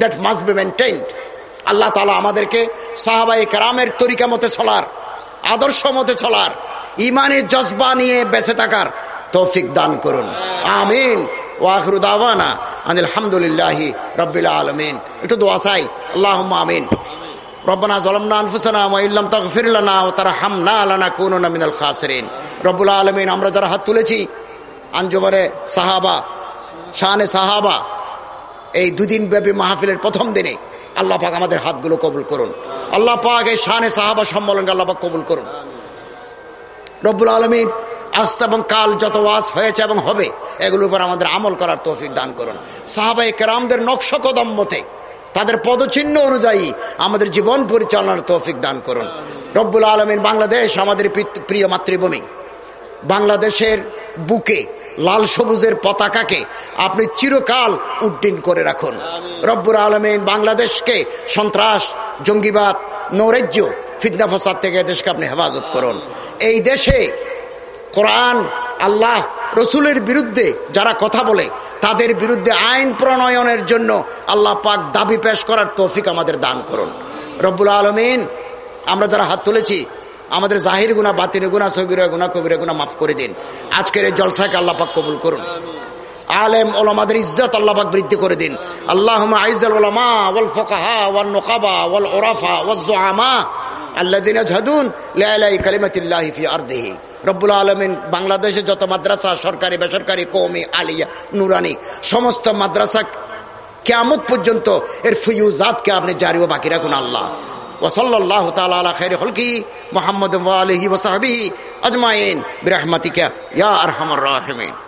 that must be maintained আল্লাহ তালা আমাদেরকে সাহাবাই কারামের তরিকা মতে চলার, আদর্শ মতে চলার ইমানের জজবা নিয়ে বেঁচে থাকার তৌফিক দান করুন। আমিন। ওয়াখরু দাওয়ানা আলহামদুলিল্লাহি রব্বিল আলমিন। একটু দোয়া চাই আল্লাহ আমিন। রব্বানা জলমনা আনফুসানা ওয়াইল্লাম তাগফির লানা ওয়া তারহামনা লানাকুনুনা মিনাল খাসিরিন। রব্বুল আলামিন, আমরা যারা হাত তুলেছি আঞ্জুমানে সাহাবা শানে সাহাবা, এই দুদিন ব্যাপী মাহফিলের প্রথম দিনে আল্লাহ পাক আমাদের হাতগুলো কবুল করুন। আল্লাহ পাক এই শানে সাহাবা সম্মেলনকে আল্লাহ পাক কবুল করুন। রব্বুল আলমিন আস্তা এবং কাল যত ওয়াজ হয়েছে এবং হবে, এগুলোর উপর আমাদের আমল করার তৌফিক দান করুন। সাহাবাই কেরামদের নকশ কদম মতে, তাদের পদচিহ্ন অনুযায়ী আমাদের জীবন পরিচালনার তৌফিক দান করুন। রব্বুল আলমিন বাংলাদেশ আমাদের প্রিয় মাতৃভূমি, বাংলাদেশের বুকে লাল সবুজের পতাকাকে আপনি চিরকাল উড্ডীন করে রাখুন। রব্বুর আলমিন বাংলাদেশকে সন্ত্রাস জঙ্গিবাদ নৈরাজ্য ফিদনা ফসাদ থেকে দেশকে আপনি হেফাজত করুন। এই দেশে কোরআন আল্লাহ রসুলের বিরুদ্ধে যারা কথা বলে তাদের বিরুদ্ধে আইন প্রণয়নের জন্য আল্লাহ পাক দাবি পেশ করার তৌফিক আমাদের দান করুন। রব্বুল আলমিন আমরা যারা হাত তুলেছি আমাদের জাহির গুণা বাতির গুণা সগিরা গুণা কবিরা গুণা মাফ করে দিন। আজকের এই জলসাকে আল্লাহ পাক কবুল করুন। আলেম ওলামাদের ইজ্জত আল্লাহাক বৃদ্ধি করে দিন। আল্লাহ আইজাল ওলামা ওয়াল ফোকাহা ওয়াল নোকাবা ওয়াল ওরাফা ওয়াল জোহামা বাংলাদেশে যত মাদ্রাসা, সরকারি, বেসরকারি কৌমি আলিয়া, নুরানি, সমস্ত মাদ্রাসা কেমত পর্যন্ত এর ফুয়ুজাতকে আপনি জারি ও বাকি রাখুন আল্লাহ। ওসল্লাহ তালা খের হলকি মোহাম্মদ আলহি ওসাহাবি আজমাইন বিরাহমাতিকা ইয়া আরহামর রাহমিন।